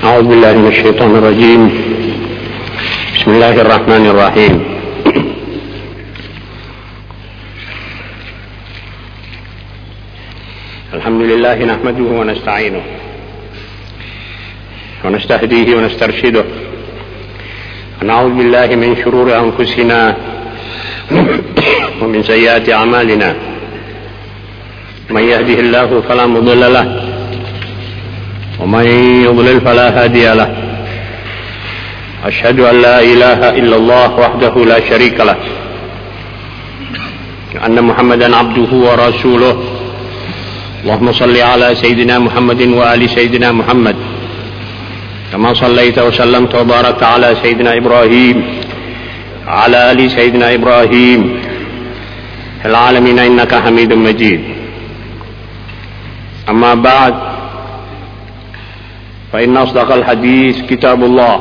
أعوذ بالله من الشيطان الرجيم. بسم الله الرحمن الرحيم. الحمد لله نحمده ونستعينه ونستهديه ونسترشده. ونعوذ بالله من شرور أنفسنا ومن سيئات أعمالنا. من يهده الله فلا مضل له ومن يضلل فلا هادي له. أشهد أن لا إله إلا الله وحده لا شريك له. أن محمدا عبده ورسوله. اللهم صل على سيدنا محمد وآل سيدنا محمد. كما صليت وسلمت وباركت على سيدنا إبراهيم. على آل سيدنا إبراهيم. العالمين إنك حميد مجيد. أما بعد فإن أصدق الحديث كتاب الله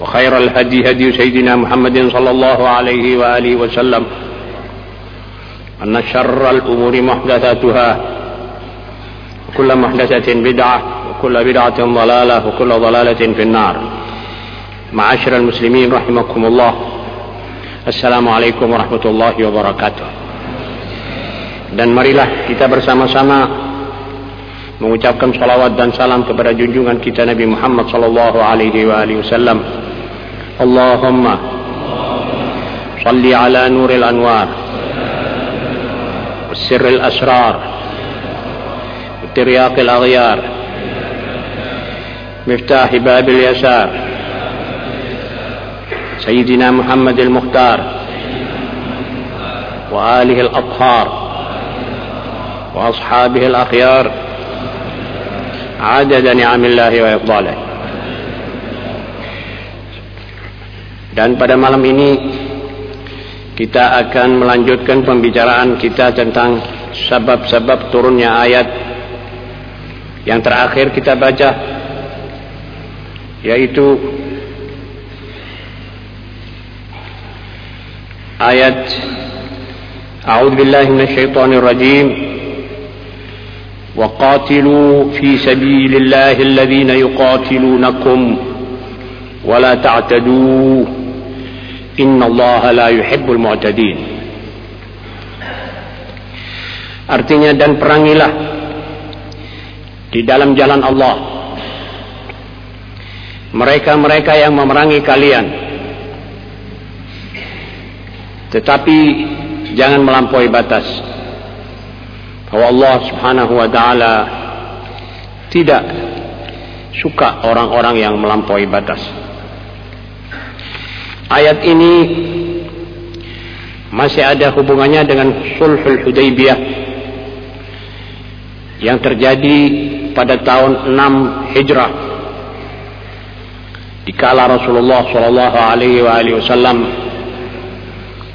وخير الهدي هدي سيدنا محمد صلى الله عليه وآله وسلم أن شر الأمور محدثاتها وكل محدثة بدعة وكل بدعة ضلالة وكل ضلالة في النار. معاشر المسلمين رحمكم الله. السلام عليكم ورحمة الله وبركاته. Dan marilah kita bersama-sama mengucapkan salawat dan salam kepada junjungan kita Nabi Muhammad sallallahu alaihi wa alihi wasallam. Allahumma salli ala nuril anwar والسر الأسرار وترياق الأغيار مفتاح باب اليسار سيدنا محمد المختار وآله الأطهار وأصحابه الأخيار عدد نعم الله وإفضاله dan pada malam ini kita akan melanjutkan pembicaraan kita tentang sebab-sebab turunnya ayat yang terakhir kita baca yaitu ayat A'udzu billahi minasyaitonir rajim وقاتلوا في سبيل الله الذين يقاتلونكم ولا تعتدوا. إن الله لا يحب المعتدين. Artinya dan perangilah di dalam jalan Allah. Mereka-mereka yang memerangi kalian. Tetapi jangan melampaui batas bahwa Allah Subhanahu wa taala tidak suka orang-orang yang melampaui batas. Ayat ini masih ada hubungannya dengan Sulhul Hudaybiyah yang terjadi pada tahun 6 Hijrah dikala Rasulullah sallallahu alaihi wasallam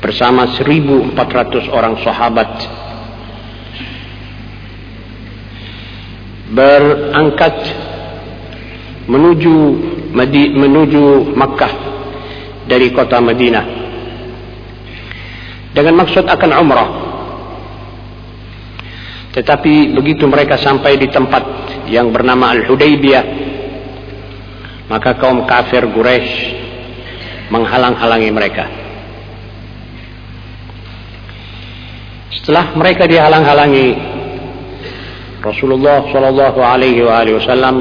bersama 1400 orang sahabat berangkat menuju Madi, menuju Makkah dari kota Madinah. Dengan maksud akan umrah. Tetapi begitu mereka sampai di tempat yang bernama Al-Hudaybiyah maka kaum kafir Quraisy menghalang-halangi mereka. Setelah mereka dihalang-halangi Rasulullah Shallallahu Alaihi Wasallam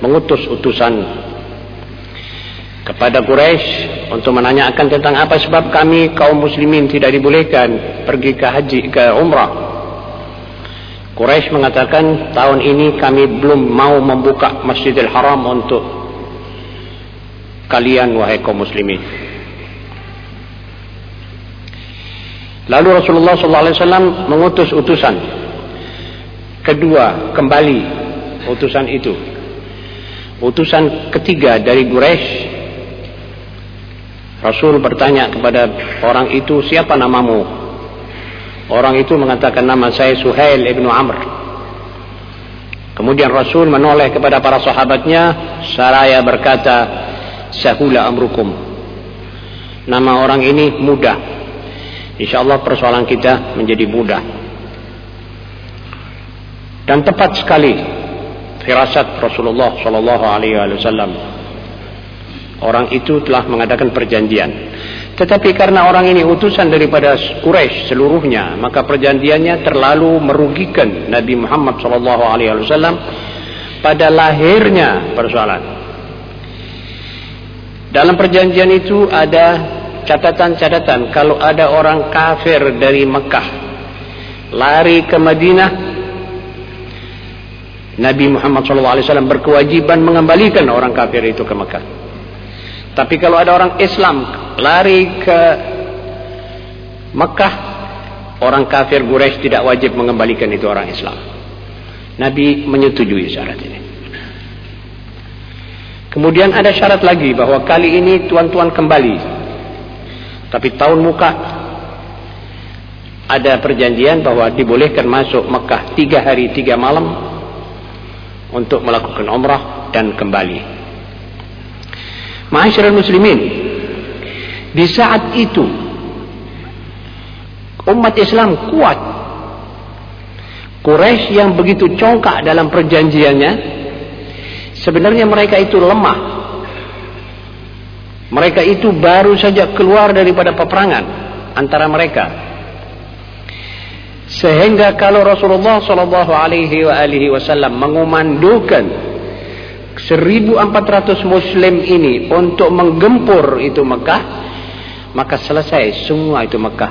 mengutus utusan kepada Quraisy untuk menanyakan tentang apa sebab kami kaum muslimin tidak dibolehkan pergi ke haji ke umrah. Quraisy mengatakan tahun ini kami belum mau membuka Masjidil Haram untuk kalian wahai kaum muslimin. Lalu Rasulullah SAW mengutus utusan kedua kembali utusan itu. Utusan ketiga dari Quraisy Rasul bertanya kepada orang itu, siapa namamu? Orang itu mengatakan nama saya Suhail ibnu Amr. Kemudian Rasul menoleh kepada para sahabatnya, saraya berkata, Sahula amrukum. Nama orang ini mudah. Insya Allah persoalan kita menjadi mudah. Dan tepat sekali firasat Rasulullah sallallahu alaihi wasallam. Orang itu telah mengadakan perjanjian. Tetapi karena orang ini utusan daripada Quraisy seluruhnya, maka perjanjiannya terlalu merugikan Nabi Muhammad sallallahu alaihi wasallam pada lahirnya persoalan. Dalam perjanjian itu ada catatan-catatan kalau ada orang kafir dari Mekah lari ke Madinah Nabi Muhammad SAW berkewajiban mengembalikan orang kafir itu ke Mekah. Tapi kalau ada orang Islam lari ke Mekah, orang kafir Quraisy tidak wajib mengembalikan itu orang Islam. Nabi menyetujui syarat ini. Kemudian ada syarat lagi bahwa kali ini tuan-tuan kembali. Tapi tahun muka ada perjanjian bahwa dibolehkan masuk Mekah tiga hari tiga malam untuk melakukan umrah dan kembali. Ma'asyiral muslimin, di saat itu umat Islam kuat. Quraisy yang begitu congkak dalam perjanjiannya, sebenarnya mereka itu lemah. Mereka itu baru saja keluar daripada peperangan antara mereka sehingga kalau Rasulullah Shallallahu Alaihi Wasallam mengumandukan 1400 Muslim ini untuk menggempur itu Mekah, maka selesai semua itu Mekah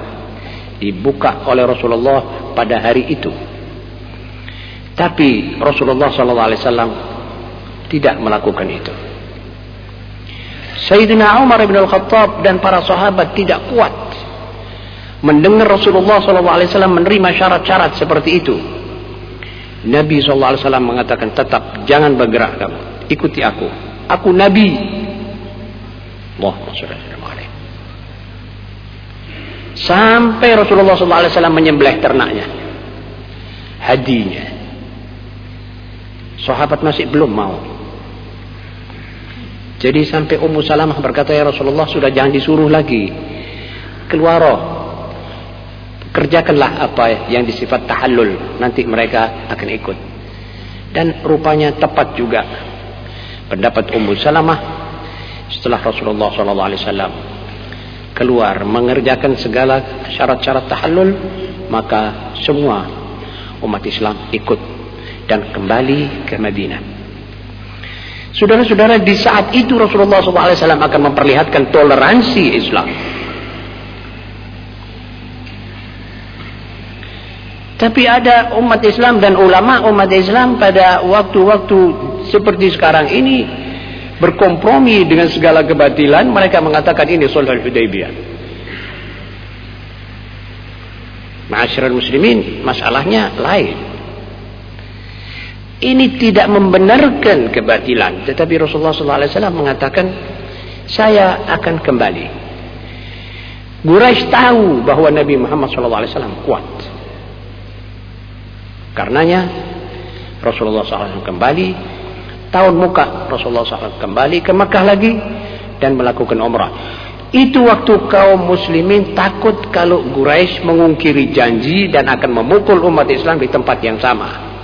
dibuka oleh Rasulullah pada hari itu. Tapi Rasulullah Shallallahu Alaihi Wasallam tidak melakukan itu. Sayyidina Umar bin Al-Khattab dan para sahabat tidak kuat mendengar Rasulullah SAW menerima syarat-syarat seperti itu. Nabi SAW mengatakan tetap jangan bergerak kamu. Ikuti aku. Aku Nabi. Allahumma Sampai Rasulullah SAW menyembelih ternaknya. Hadinya. Sahabat masih belum mau. Jadi sampai Ummu Salamah berkata ya Rasulullah sudah jangan disuruh lagi. Keluar kerjakanlah apa yang disifat tahallul nanti mereka akan ikut. Dan rupanya tepat juga pendapat Ummu Salamah setelah Rasulullah SAW keluar mengerjakan segala syarat-syarat tahallul maka semua umat Islam ikut dan kembali ke Madinah. Saudara-saudara di saat itu Rasulullah SAW akan memperlihatkan toleransi Islam Tapi ada umat Islam dan ulama umat Islam pada waktu-waktu seperti sekarang ini berkompromi dengan segala kebatilan. Mereka mengatakan ini sulhul Hudaybiyah. Ma'asyiral muslimin, masalahnya lain. Ini tidak membenarkan kebatilan. Tetapi Rasulullah SAW mengatakan, saya akan kembali. Quraisy tahu bahwa Nabi Muhammad SAW kuat. Karenanya Rasulullah SAW kembali tahun muka Rasulullah SAW kembali ke Mekah lagi dan melakukan umrah. Itu waktu kaum muslimin takut kalau Quraisy mengungkiri janji dan akan memukul umat Islam di tempat yang sama.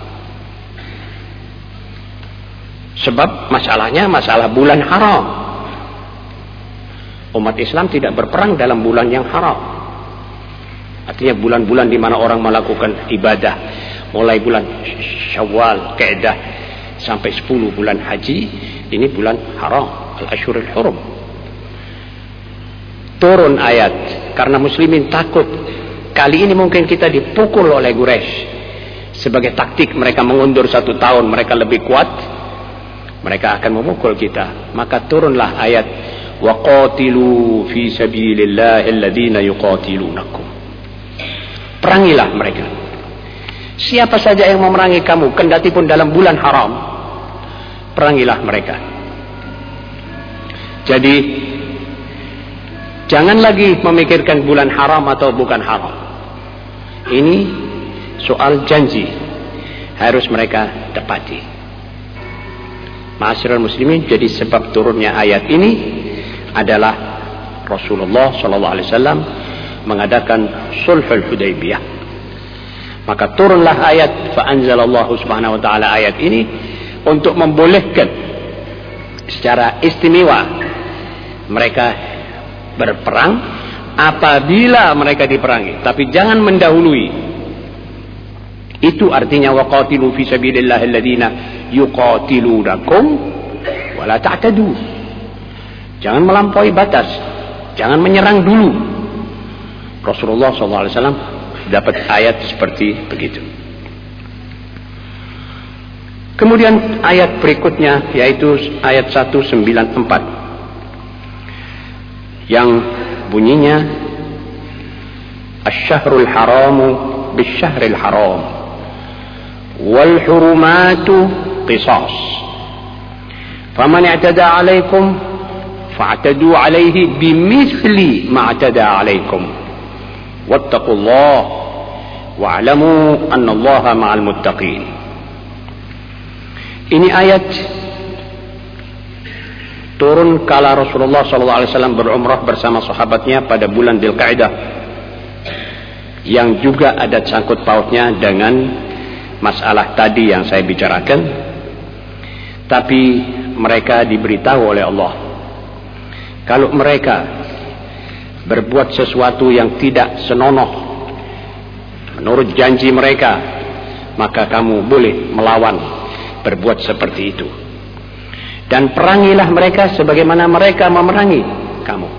Sebab masalahnya masalah bulan haram. Umat Islam tidak berperang dalam bulan yang haram. Artinya bulan-bulan di mana orang melakukan ibadah mulai bulan Syawal, Kedah sampai 10 bulan haji, ini bulan haram, al-ashurul hurum. Turun ayat karena muslimin takut. Kali ini mungkin kita dipukul oleh Quraisy. Sebagai taktik mereka mengundur satu tahun mereka lebih kuat mereka akan memukul kita. Maka turunlah ayat waqatilu fi sabilillahi alladhina yuqatilunakum. Perangilah mereka Siapa saja yang memerangi kamu, kendati pun dalam bulan haram, perangilah mereka. Jadi, jangan lagi memikirkan bulan haram atau bukan haram. Ini soal janji. Harus mereka tepati. Masyarakat muslimin, jadi sebab turunnya ayat ini adalah Rasulullah SAW mengadakan sulhul Hudaybiyah maka turunlah ayat fa anzalallahu subhanahu wa taala ayat ini untuk membolehkan secara istimewa mereka berperang apabila mereka diperangi. Tapi jangan mendahului. Itu artinya waqatilu fi sabilillah alladziina yuqatilunakum wa la ta'tadu. Jangan melampaui batas. Jangan menyerang dulu. Rasulullah SAW dapat ayat seperti begitu. Kemudian ayat berikutnya yaitu ayat 194 yang bunyinya Asy-syahrul haramu bisyahril haram wal hurumatu qisas. Faman i'tada 'alaikum fa'tadu 'alaihi bimithli ma i'tada 'alaikum wattaqullaha wa'lamu annallaha ma'al muttaqin ini ayat turun kala Rasulullah SAW berumrah bersama sahabatnya pada bulan Dzulqa'dah yang juga ada sangkut pautnya dengan masalah tadi yang saya bicarakan. Tapi mereka diberitahu oleh Allah kalau mereka berbuat sesuatu yang tidak senonoh menurut janji mereka maka kamu boleh melawan berbuat seperti itu. Dan perangilah mereka sebagaimana mereka memerangi kamu.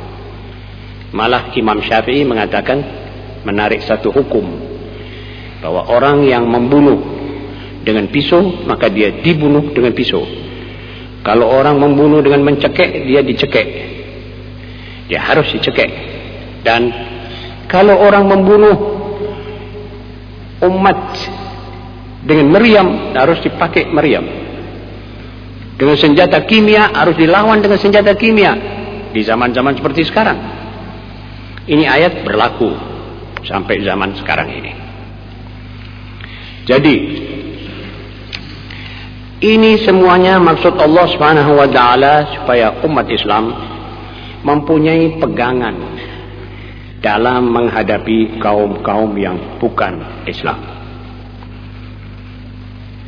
Malah Imam Syafi'i mengatakan menarik satu hukum bahwa orang yang membunuh dengan pisau maka dia dibunuh dengan pisau. Kalau orang membunuh dengan mencekek dia dicekek. Dia harus dicekek. Dan kalau orang membunuh umat dengan meriam harus dipakai meriam. Dengan senjata kimia harus dilawan dengan senjata kimia di zaman-zaman seperti sekarang. Ini ayat berlaku sampai zaman sekarang ini. Jadi ini semuanya maksud Allah Subhanahu wa taala supaya umat Islam mempunyai pegangan dalam menghadapi kaum-kaum yang bukan Islam.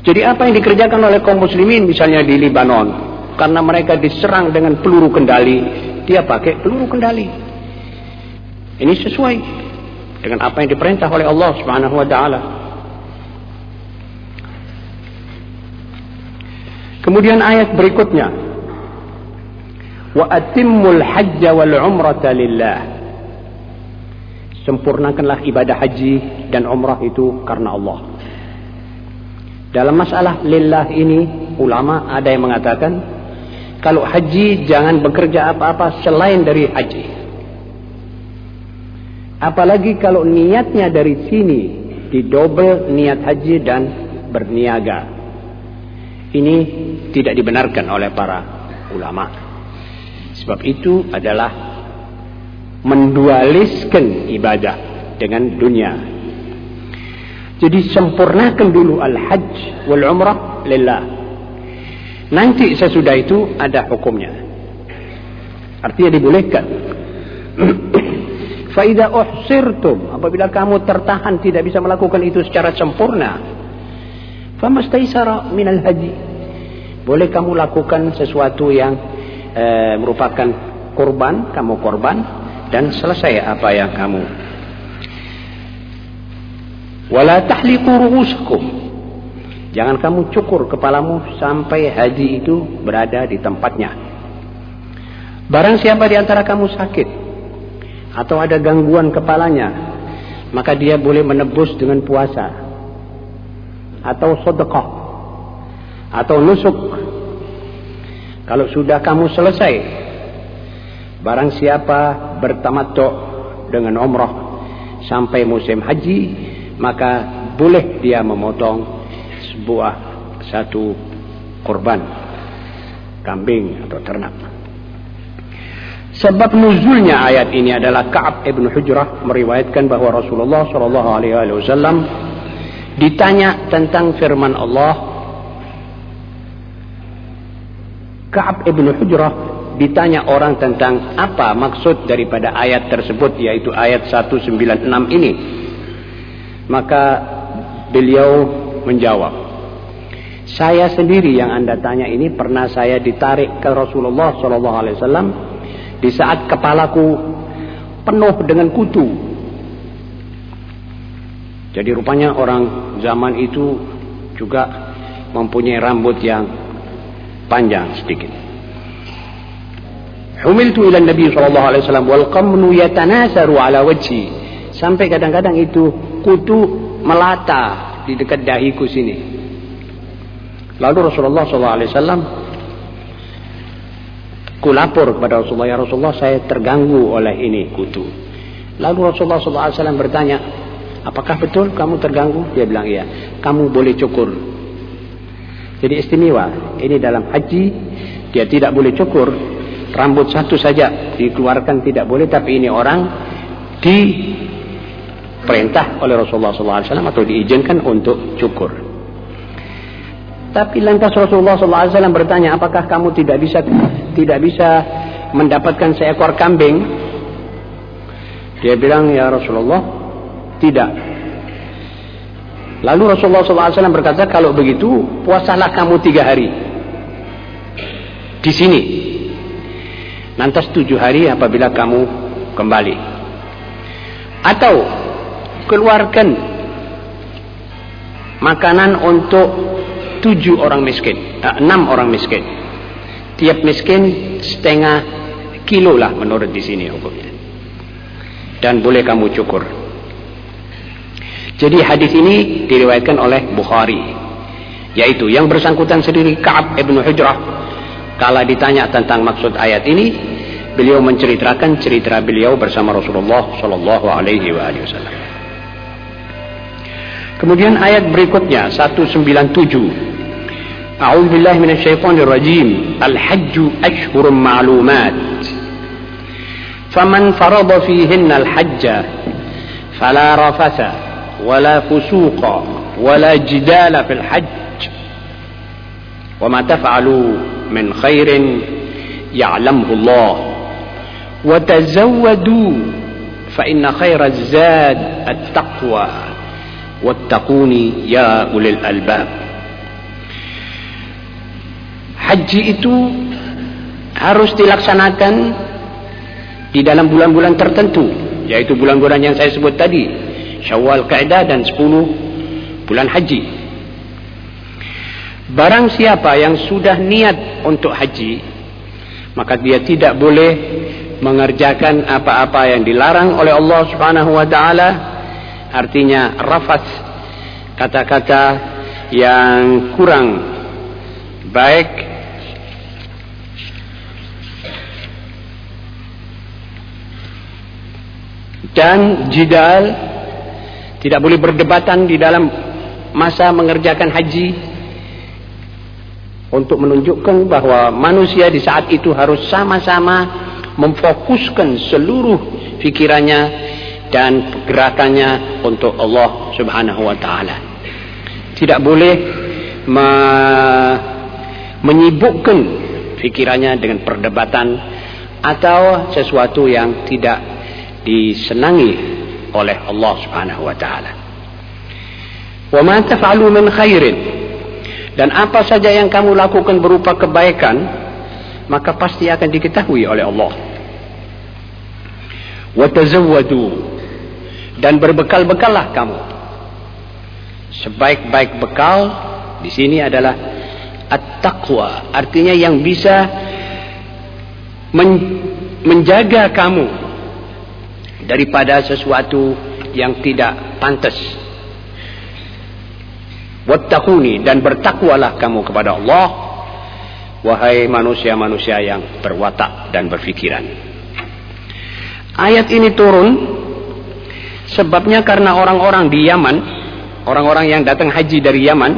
Jadi apa yang dikerjakan oleh kaum muslimin misalnya di Libanon. Karena mereka diserang dengan peluru kendali. Dia pakai peluru kendali. Ini sesuai dengan apa yang diperintah oleh Allah subhanahu wa ta'ala. Kemudian ayat berikutnya. Wa atimmul hajja wal umrata lillah. Sempurnakanlah ibadah haji dan umrah itu karena Allah. Dalam masalah lillah ini ulama ada yang mengatakan kalau haji jangan bekerja apa-apa selain dari haji. Apalagi kalau niatnya dari sini didobel niat haji dan berniaga. Ini tidak dibenarkan oleh para ulama. Sebab itu adalah mendualiskan ibadah dengan dunia jadi sempurnakan dulu al-hajj wal umrah lillah. Nanti sesudah itu ada hukumnya. Artinya dibolehkan. Faidah uhsirtum. Apabila kamu tertahan tidak bisa melakukan itu secara sempurna. Famastaisara minal haji. Boleh kamu lakukan sesuatu yang e, merupakan korban. Kamu korban. Dan selesai apa yang kamu Wala tahliqu ru'usakum. Jangan kamu cukur kepalamu sampai haji itu berada di tempatnya. Barang siapa di antara kamu sakit atau ada gangguan kepalanya, maka dia boleh menebus dengan puasa atau sedekah atau nusuk. Kalau sudah kamu selesai, barang siapa bertamattu dengan umrah sampai musim haji, maka boleh dia memotong sebuah satu korban kambing atau ternak. Sebab nuzulnya ayat ini adalah Ka'ab ibn Hujrah meriwayatkan bahwa Rasulullah Shallallahu Alaihi Wasallam ditanya tentang firman Allah. Ka'ab ibn Hujrah ditanya orang tentang apa maksud daripada ayat tersebut yaitu ayat 196 ini maka beliau menjawab, Saya sendiri yang anda tanya ini pernah saya ditarik ke Rasulullah Shallallahu Alaihi Wasallam di saat kepalaku penuh dengan kutu. Jadi rupanya orang zaman itu juga mempunyai rambut yang panjang sedikit. Humiltu ila Nabi sallallahu alaihi wasallam wal qamnu yatanasaru ala wajhi. Sampai kadang-kadang itu kutu melata di dekat dahiku sini. Lalu Rasulullah sallallahu alaihi wasallam kulapor kepada Rasulullah, ya Rasulullah saya terganggu oleh ini kutu. Lalu Rasulullah sallallahu alaihi wasallam bertanya, apakah betul kamu terganggu? Dia bilang iya. Kamu boleh cukur. Jadi istimewa. Ini dalam haji dia tidak boleh cukur. Rambut satu saja dikeluarkan tidak boleh. Tapi ini orang diperintah oleh Rasulullah SAW atau diizinkan untuk cukur. Tapi lantas Rasulullah SAW bertanya, apakah kamu tidak bisa tidak bisa mendapatkan seekor kambing? Dia bilang, ya Rasulullah, tidak. Lalu Rasulullah SAW berkata, kalau begitu puasalah kamu tiga hari di sini. Nanti tujuh hari apabila kamu kembali. Atau keluarkan makanan untuk tujuh orang miskin, eh, enam orang miskin. Tiap miskin setengah kilo lah menurut di sini hukumnya. Dan boleh kamu cukur. Jadi hadis ini diriwayatkan oleh Bukhari. Yaitu yang bersangkutan sendiri Ka'ab ibnu Hujrah Kala ditanya tentang maksud ayat ini, beliau menceritakan cerita beliau bersama Rasulullah Shallallahu Alaihi Wasallam. Kemudian ayat berikutnya 197. أعوذ بالله من الشيطان الرجيم الحج أشهر معلومات فمن فرض فيهن الحج فلا رفث ولا فسوق ولا جدال في الحج وما تفعلوا من خير يعلمه الله وتزودوا فإن خير الزاد التقوى واتقوني يا أولي الألباب Haji itu harus dilaksanakan di dalam bulan-bulan tertentu, yaitu bulan-bulan yang saya sebut tadi, Syawal, Qa'dah dan 10 bulan haji. Barang siapa yang sudah niat untuk haji, maka dia tidak boleh mengerjakan apa-apa yang dilarang oleh Allah Subhanahu wa taala. Artinya rafat kata-kata yang kurang baik dan jidal tidak boleh berdebatan di dalam masa mengerjakan haji untuk menunjukkan bahwa manusia di saat itu harus sama-sama memfokuskan seluruh pikirannya dan gerakannya untuk Allah Subhanahu wa taala. Tidak boleh me menyibukkan pikirannya dengan perdebatan atau sesuatu yang tidak disenangi oleh Allah Subhanahu wa taala. Wa ma min khairin dan apa saja yang kamu lakukan berupa kebaikan maka pasti akan diketahui oleh Allah. Wa tazawwadu dan berbekal-bekallah kamu. Sebaik-baik bekal di sini adalah at-taqwa, artinya yang bisa men menjaga kamu daripada sesuatu yang tidak pantas. Wattaquni dan bertakwalah kamu kepada Allah wahai manusia-manusia yang berwatak dan berfikiran. Ayat ini turun sebabnya karena orang-orang di Yaman, orang-orang yang datang haji dari Yaman,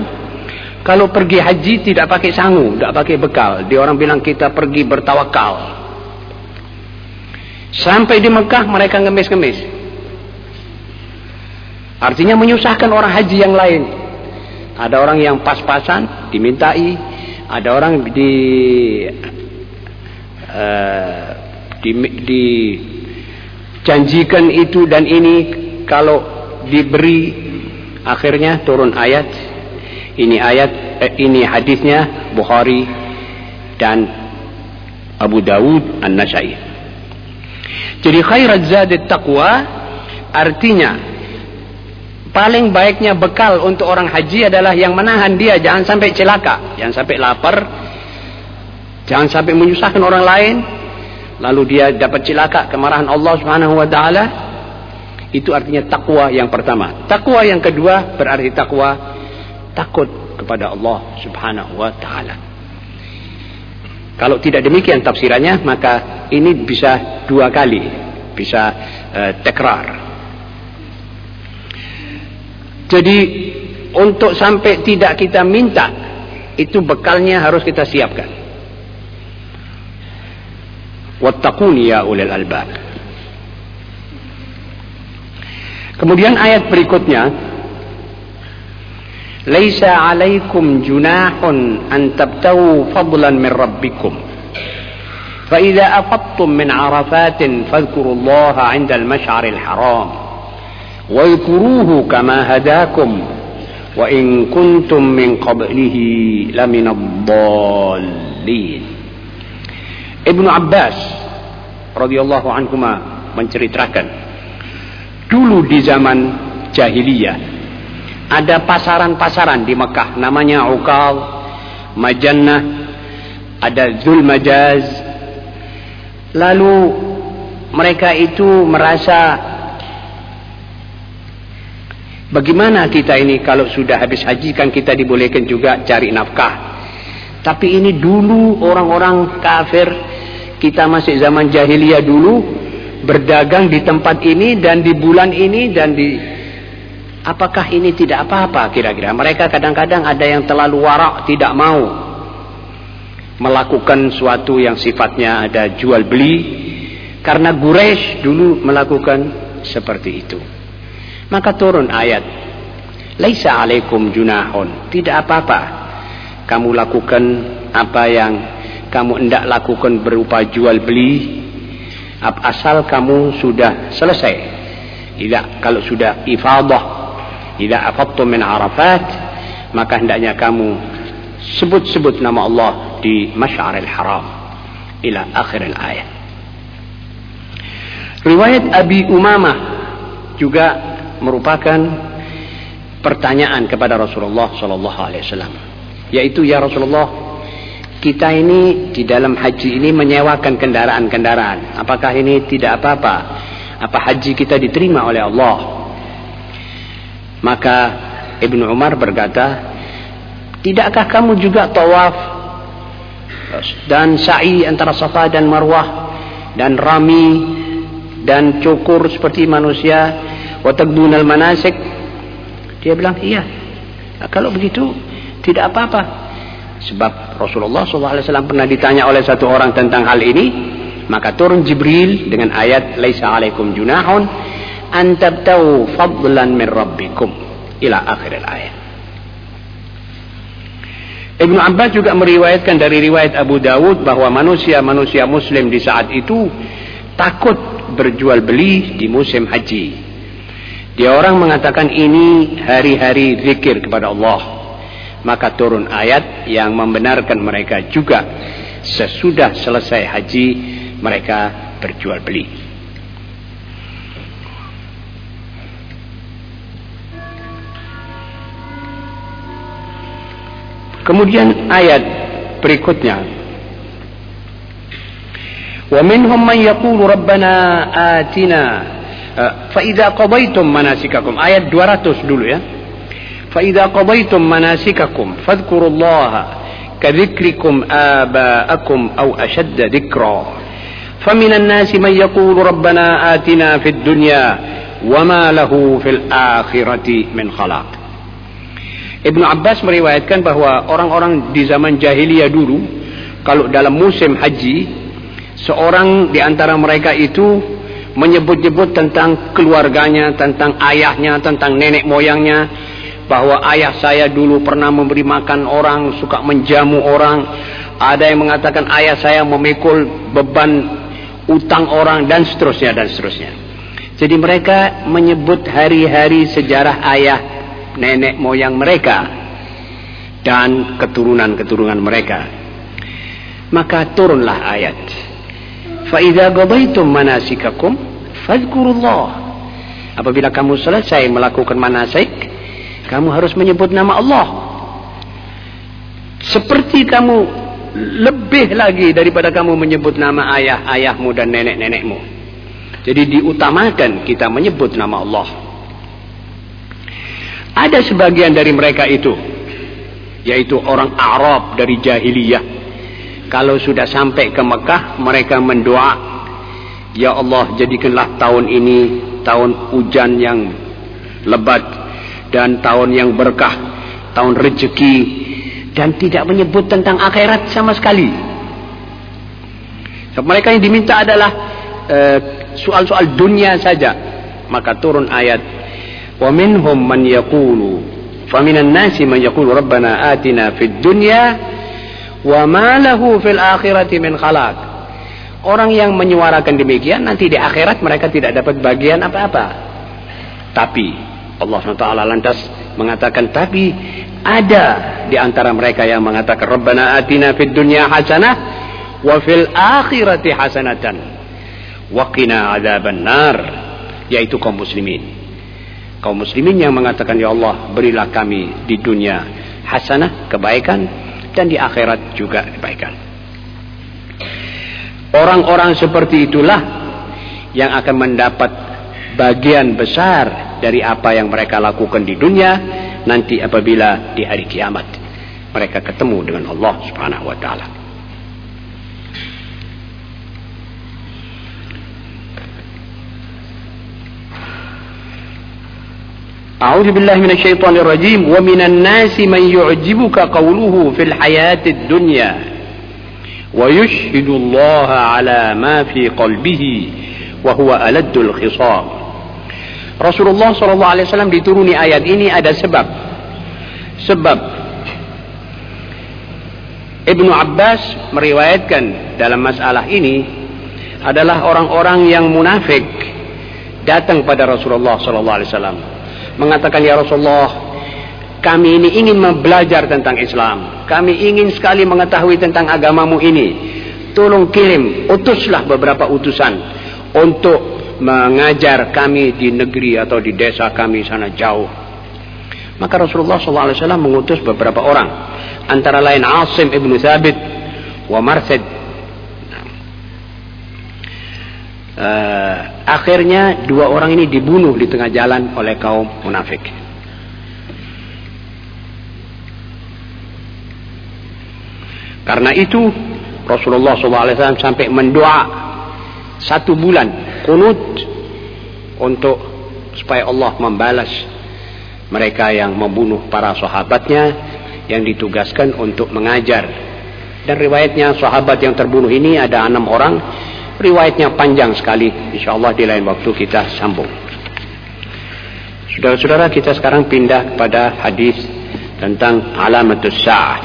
kalau pergi haji tidak pakai sangu, tidak pakai bekal. Dia orang bilang kita pergi bertawakal. Sampai di Mekah mereka ngemis-ngemis. Artinya menyusahkan orang haji yang lain. Ada orang yang pas-pasan dimintai, ada orang di uh, di, di janjikan itu dan ini kalau diberi akhirnya turun ayat ini ayat eh, ini hadisnya Bukhari dan Abu Dawud An-Nasai. Jadi khairat zad taqwa artinya paling baiknya bekal untuk orang haji adalah yang menahan dia jangan sampai celaka, jangan sampai lapar, jangan sampai menyusahkan orang lain, lalu dia dapat celaka kemarahan Allah Subhanahu wa taala. Itu artinya takwa yang pertama. Takwa yang kedua berarti takwa takut kepada Allah Subhanahu wa taala. Kalau tidak demikian tafsirannya maka ini bisa dua kali bisa uh, tekrar. Jadi untuk sampai tidak kita minta itu bekalnya harus kita siapkan. Wattaquni ya ulil albab. Kemudian ayat berikutnya ليس عليكم جناح أن تبتغوا فضلا من ربكم فإذا أفضتم من عرفات فاذكروا الله عند المشعر الحرام واذكروه كما هداكم وإن كنتم من قبله لمن الضالين Ibnu Abbas radhiyallahu anhuma menceritakan dulu di zaman jahiliyah ada pasaran-pasaran di Mekah namanya Uqal, Majannah, ada Zul Majaz. Lalu mereka itu merasa bagaimana kita ini kalau sudah habis haji kan kita dibolehkan juga cari nafkah. Tapi ini dulu orang-orang kafir kita masih zaman jahiliyah dulu berdagang di tempat ini dan di bulan ini dan di Apakah ini tidak apa-apa kira-kira? Mereka kadang-kadang ada yang terlalu warak tidak mau melakukan suatu yang sifatnya ada jual beli karena Quraisy dulu melakukan seperti itu. Maka turun ayat Laisa alaikum junahun. Tidak apa-apa. Kamu lakukan apa yang kamu hendak lakukan berupa jual beli asal kamu sudah selesai. Tidak kalau sudah ifadah Idza afattum min Arafat maka hendaknya kamu sebut-sebut nama Allah di Masy'aril Haram ila akhir ayat. Riwayat Abi Umamah juga merupakan pertanyaan kepada Rasulullah sallallahu alaihi wasallam yaitu ya Rasulullah kita ini di dalam haji ini menyewakan kendaraan-kendaraan. Apakah ini tidak apa-apa? Apa haji kita diterima oleh Allah? Maka Ibnu Umar berkata, "Tidakkah kamu juga tawaf dan sa'i antara Safa dan Marwah dan rami dan cukur seperti manusia wa taqdunal manasik?" Dia bilang, "Iya." Nah, kalau begitu tidak apa-apa. Sebab Rasulullah SAW pernah ditanya oleh satu orang tentang hal ini, maka turun Jibril dengan ayat laisa alaikum junahun an tabtau fadlan min rabbikum ila akhir ayat. Ibnu Abbas juga meriwayatkan dari riwayat Abu Dawud bahwa manusia-manusia muslim di saat itu takut berjual beli di musim haji. Dia orang mengatakan ini hari-hari zikir kepada Allah. Maka turun ayat yang membenarkan mereka juga sesudah selesai haji mereka berjual beli. Kemudian ayat berikutnya. Wa minhum man yaqulu rabbana atina fa idza qadaytum manasikakum ayat 200 dulu ya. Fa idza qadaytum manasikakum fadhkurullaha كذكركم آباءكم أو أشد ذكرا فمن الناس من يقول ربنا آتنا في الدنيا وما له في الآخرة من خلاق Ibnu Abbas meriwayatkan bahwa orang-orang di zaman jahiliyah dulu kalau dalam musim haji seorang di antara mereka itu menyebut-nyebut tentang keluarganya, tentang ayahnya, tentang nenek moyangnya bahwa ayah saya dulu pernah memberi makan orang, suka menjamu orang. Ada yang mengatakan ayah saya memikul beban utang orang dan seterusnya dan seterusnya. Jadi mereka menyebut hari-hari sejarah ayah nenek moyang mereka. dan keturunan-keturunan mereka. Maka turunlah ayat. Fa idza qadaytum manasikakum fadhkurullah. Apabila kamu selesai melakukan manasik, kamu harus menyebut nama Allah. Seperti kamu lebih lagi daripada kamu menyebut nama ayah-ayahmu dan nenek-nenekmu. Jadi diutamakan kita menyebut nama Allah. Ada sebagian dari mereka itu yaitu orang Arab dari jahiliyah. Kalau sudah sampai ke Mekah, mereka mendoa, Ya Allah, jadikanlah tahun ini tahun hujan yang lebat dan tahun yang berkah, tahun rezeki dan tidak menyebut tentang akhirat sama sekali. So, mereka yang diminta adalah eh, soal-soal uh, dunia saja. Maka turun ayat, "Wa minhum man yaqulu فمن الناس من يقول ربنا آتنا في الدنيا wa malahu fil akhirati min khalaq. Orang yang menyuarakan demikian nanti di akhirat mereka tidak dapat bagian apa-apa. Tapi Allah SWT lantas mengatakan tapi ada di antara mereka yang mengatakan Rabbana atina fid dunya hasanah wa fil akhirati hasanatan wa qina adzaban nar yaitu kaum muslimin. Kaum muslimin yang mengatakan ya Allah berilah kami di dunia hasanah kebaikan dan di akhirat juga kebaikan orang-orang seperti itulah yang akan mendapat bagian besar dari apa yang mereka lakukan di dunia nanti apabila di hari kiamat. Mereka ketemu dengan Allah Subhanahu wa taala أعوذ بالله من الشيطان الرجيم ومن الناس من يعجبك قوله في الحياة الدنيا ويشهد الله على ما في قلبه وهو ألد الخصام Rasulullah Shallallahu Alaihi Wasallam dituruni ayat ini ada sebab. Sebab Ibnu Abbas meriwayatkan dalam masalah ini adalah orang-orang yang munafik datang pada Rasulullah Shallallahu Alaihi Wasallam mengatakan ya Rasulullah kami ini ingin belajar tentang Islam. Kami ingin sekali mengetahui tentang agamamu ini. Tolong kirim utuslah beberapa utusan untuk mengajar kami di negeri atau di desa kami sana jauh. Maka Rasulullah SAW mengutus beberapa orang antara lain Asim ibnu Thabit wa Marsid uh, akhirnya dua orang ini dibunuh di tengah jalan oleh kaum munafik. Karena itu Rasulullah SAW sampai mendoa satu bulan kunut untuk supaya Allah membalas mereka yang membunuh para sahabatnya yang ditugaskan untuk mengajar. Dan riwayatnya sahabat yang terbunuh ini ada enam orang Riwayatnya panjang sekali. Insya Allah di lain waktu kita sambung. Saudara-saudara kita sekarang pindah kepada hadis tentang alamatus sa'ah.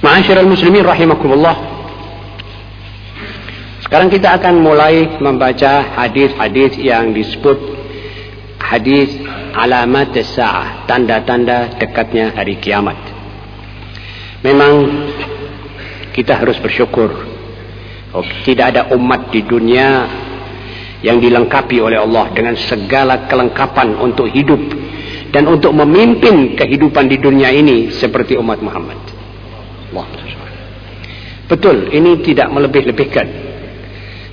Ma'asyiral muslimin rahimakumullah. Sekarang kita akan mulai membaca hadis-hadis yang disebut hadis alamat sa'ah, tanda-tanda dekatnya hari kiamat. Memang kita harus bersyukur. Oh, tidak ada umat di dunia yang dilengkapi oleh Allah dengan segala kelengkapan untuk hidup dan untuk memimpin kehidupan di dunia ini seperti umat Muhammad. Allah. Betul, ini tidak melebih-lebihkan.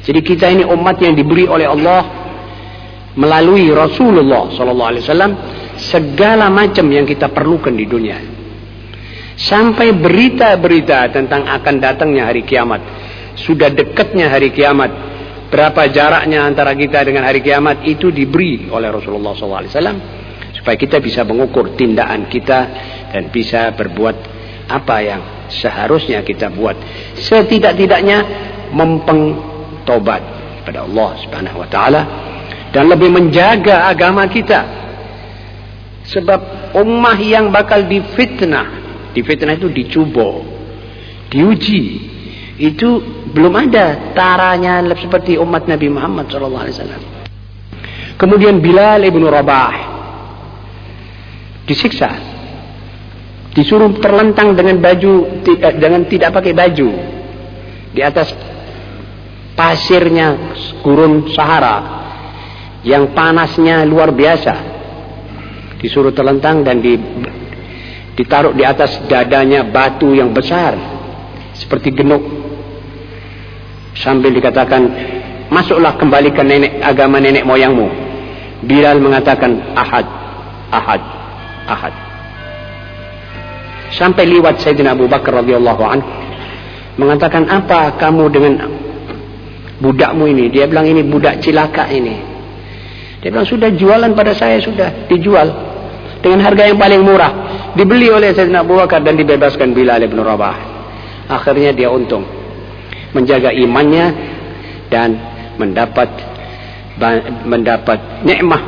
Jadi kita ini umat yang diberi oleh Allah melalui Rasulullah sallallahu alaihi wasallam segala macam yang kita perlukan di dunia. Sampai berita-berita tentang akan datangnya hari kiamat. Sudah dekatnya hari kiamat. Berapa jaraknya antara kita dengan hari kiamat itu diberi oleh Rasulullah SAW. Supaya kita bisa mengukur tindakan kita dan bisa berbuat apa yang seharusnya kita buat. Setidak-tidaknya mempeng tobat pada Allah Subhanahu wa taala dan lebih menjaga agama kita. Sebab ummah yang bakal difitnah, difitnah itu dicoba, diuji. Itu belum ada taranya seperti umat Nabi Muhammad SAW. Kemudian Bilal ibnu Rabah disiksa, disuruh terlentang dengan baju dengan tidak pakai baju di atas pasirnya gurun Sahara yang panasnya luar biasa. Disuruh terlentang dan di, ditaruh di atas dadanya batu yang besar seperti genuk sambil dikatakan masuklah kembali ke nenek agama nenek moyangmu Bilal mengatakan ahad, ahad, ahad. Sampai liwat Sayyidina Abu Bakar radhiyallahu anhu mengatakan apa kamu dengan budakmu ini? Dia bilang ini budak cilaka ini. Dia bilang sudah jualan pada saya sudah dijual dengan harga yang paling murah. Dibeli oleh Sayyidina Abu Bakar dan dibebaskan Bilal bin Rabah. Akhirnya dia untung menjaga imannya dan mendapat mendapat nikmat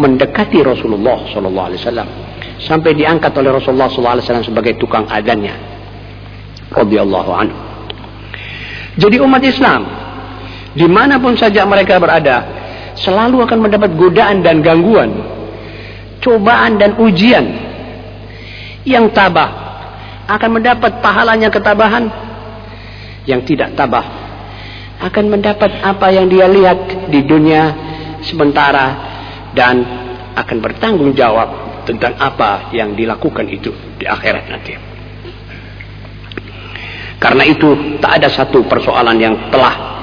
mendekati Rasulullah sallallahu alaihi wasallam sampai diangkat oleh Rasulullah sallallahu alaihi wasallam sebagai tukang adzannya radhiyallahu anhu. Jadi umat Islam di mana pun saja mereka berada selalu akan mendapat godaan dan gangguan, cobaan dan ujian. Yang tabah akan mendapat pahalanya ketabahan, yang tidak tabah akan mendapat apa yang dia lihat di dunia sementara dan akan bertanggung jawab tentang apa yang dilakukan itu di akhirat nanti. Karena itu tak ada satu persoalan yang telah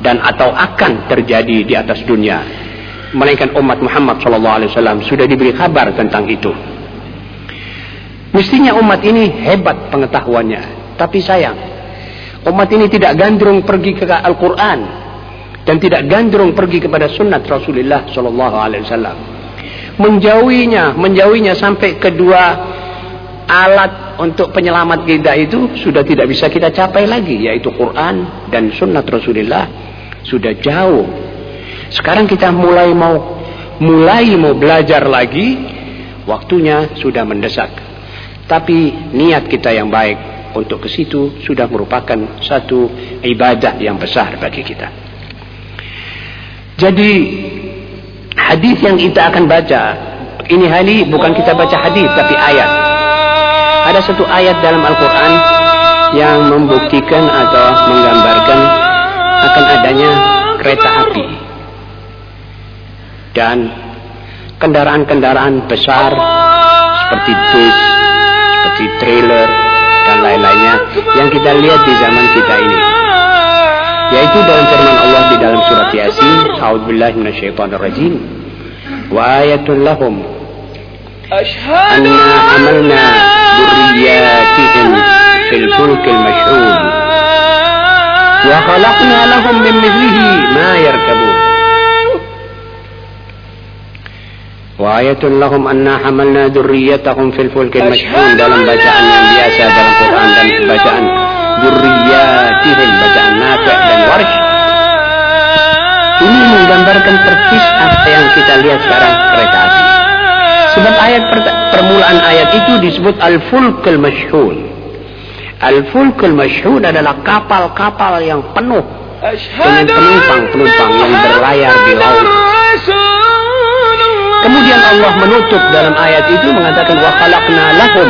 dan atau akan terjadi di atas dunia melainkan umat Muhammad SAW sudah diberi kabar tentang itu. Mestinya umat ini hebat pengetahuannya, tapi sayang Umat ini tidak gandrung pergi ke Al-Quran dan tidak gandrung pergi kepada sunnat Rasulullah Sallallahu Alaihi Wasallam. Menjauhinya, menjauhinya sampai kedua alat untuk penyelamat kita itu sudah tidak bisa kita capai lagi, yaitu Quran dan sunnat Rasulullah sudah jauh. Sekarang kita mulai mau mulai mau belajar lagi, waktunya sudah mendesak. Tapi niat kita yang baik, untuk ke situ sudah merupakan satu ibadah yang besar bagi kita. Jadi hadis yang kita akan baca ini hari bukan kita baca hadis tapi ayat. Ada satu ayat dalam Al-Quran yang membuktikan atau menggambarkan akan adanya kereta api dan kendaraan-kendaraan besar seperti bus, seperti trailer, dan lain-lainnya yang kita lihat di zaman kita ini. Yaitu dalam firman Allah di dalam surat Yasin, A'udzubillahi minasyaitonirrajim. Wa ayatul lahum anna amalna dzurriyyatihim fil fulkil mashhud wa khalaqna lahum min mithlihi ma yarkabun. وآية لهم أنا حملنا ذريتهم في الفلك المشحون dalam bacaan yang biasa dalam Quran dan bacaan ذرياتهم bacaan Nafi' dan Warsh ini menggambarkan persis apa yang kita lihat sekarang kereta api sebab ayat permulaan ayat itu disebut al-fulkul masyhun al-fulkul masyhun adalah kapal-kapal yang penuh dengan penumpang-penumpang yang berlayar di laut Kemudian Allah menutup dalam ayat itu mengatakan wa khalaqna lahum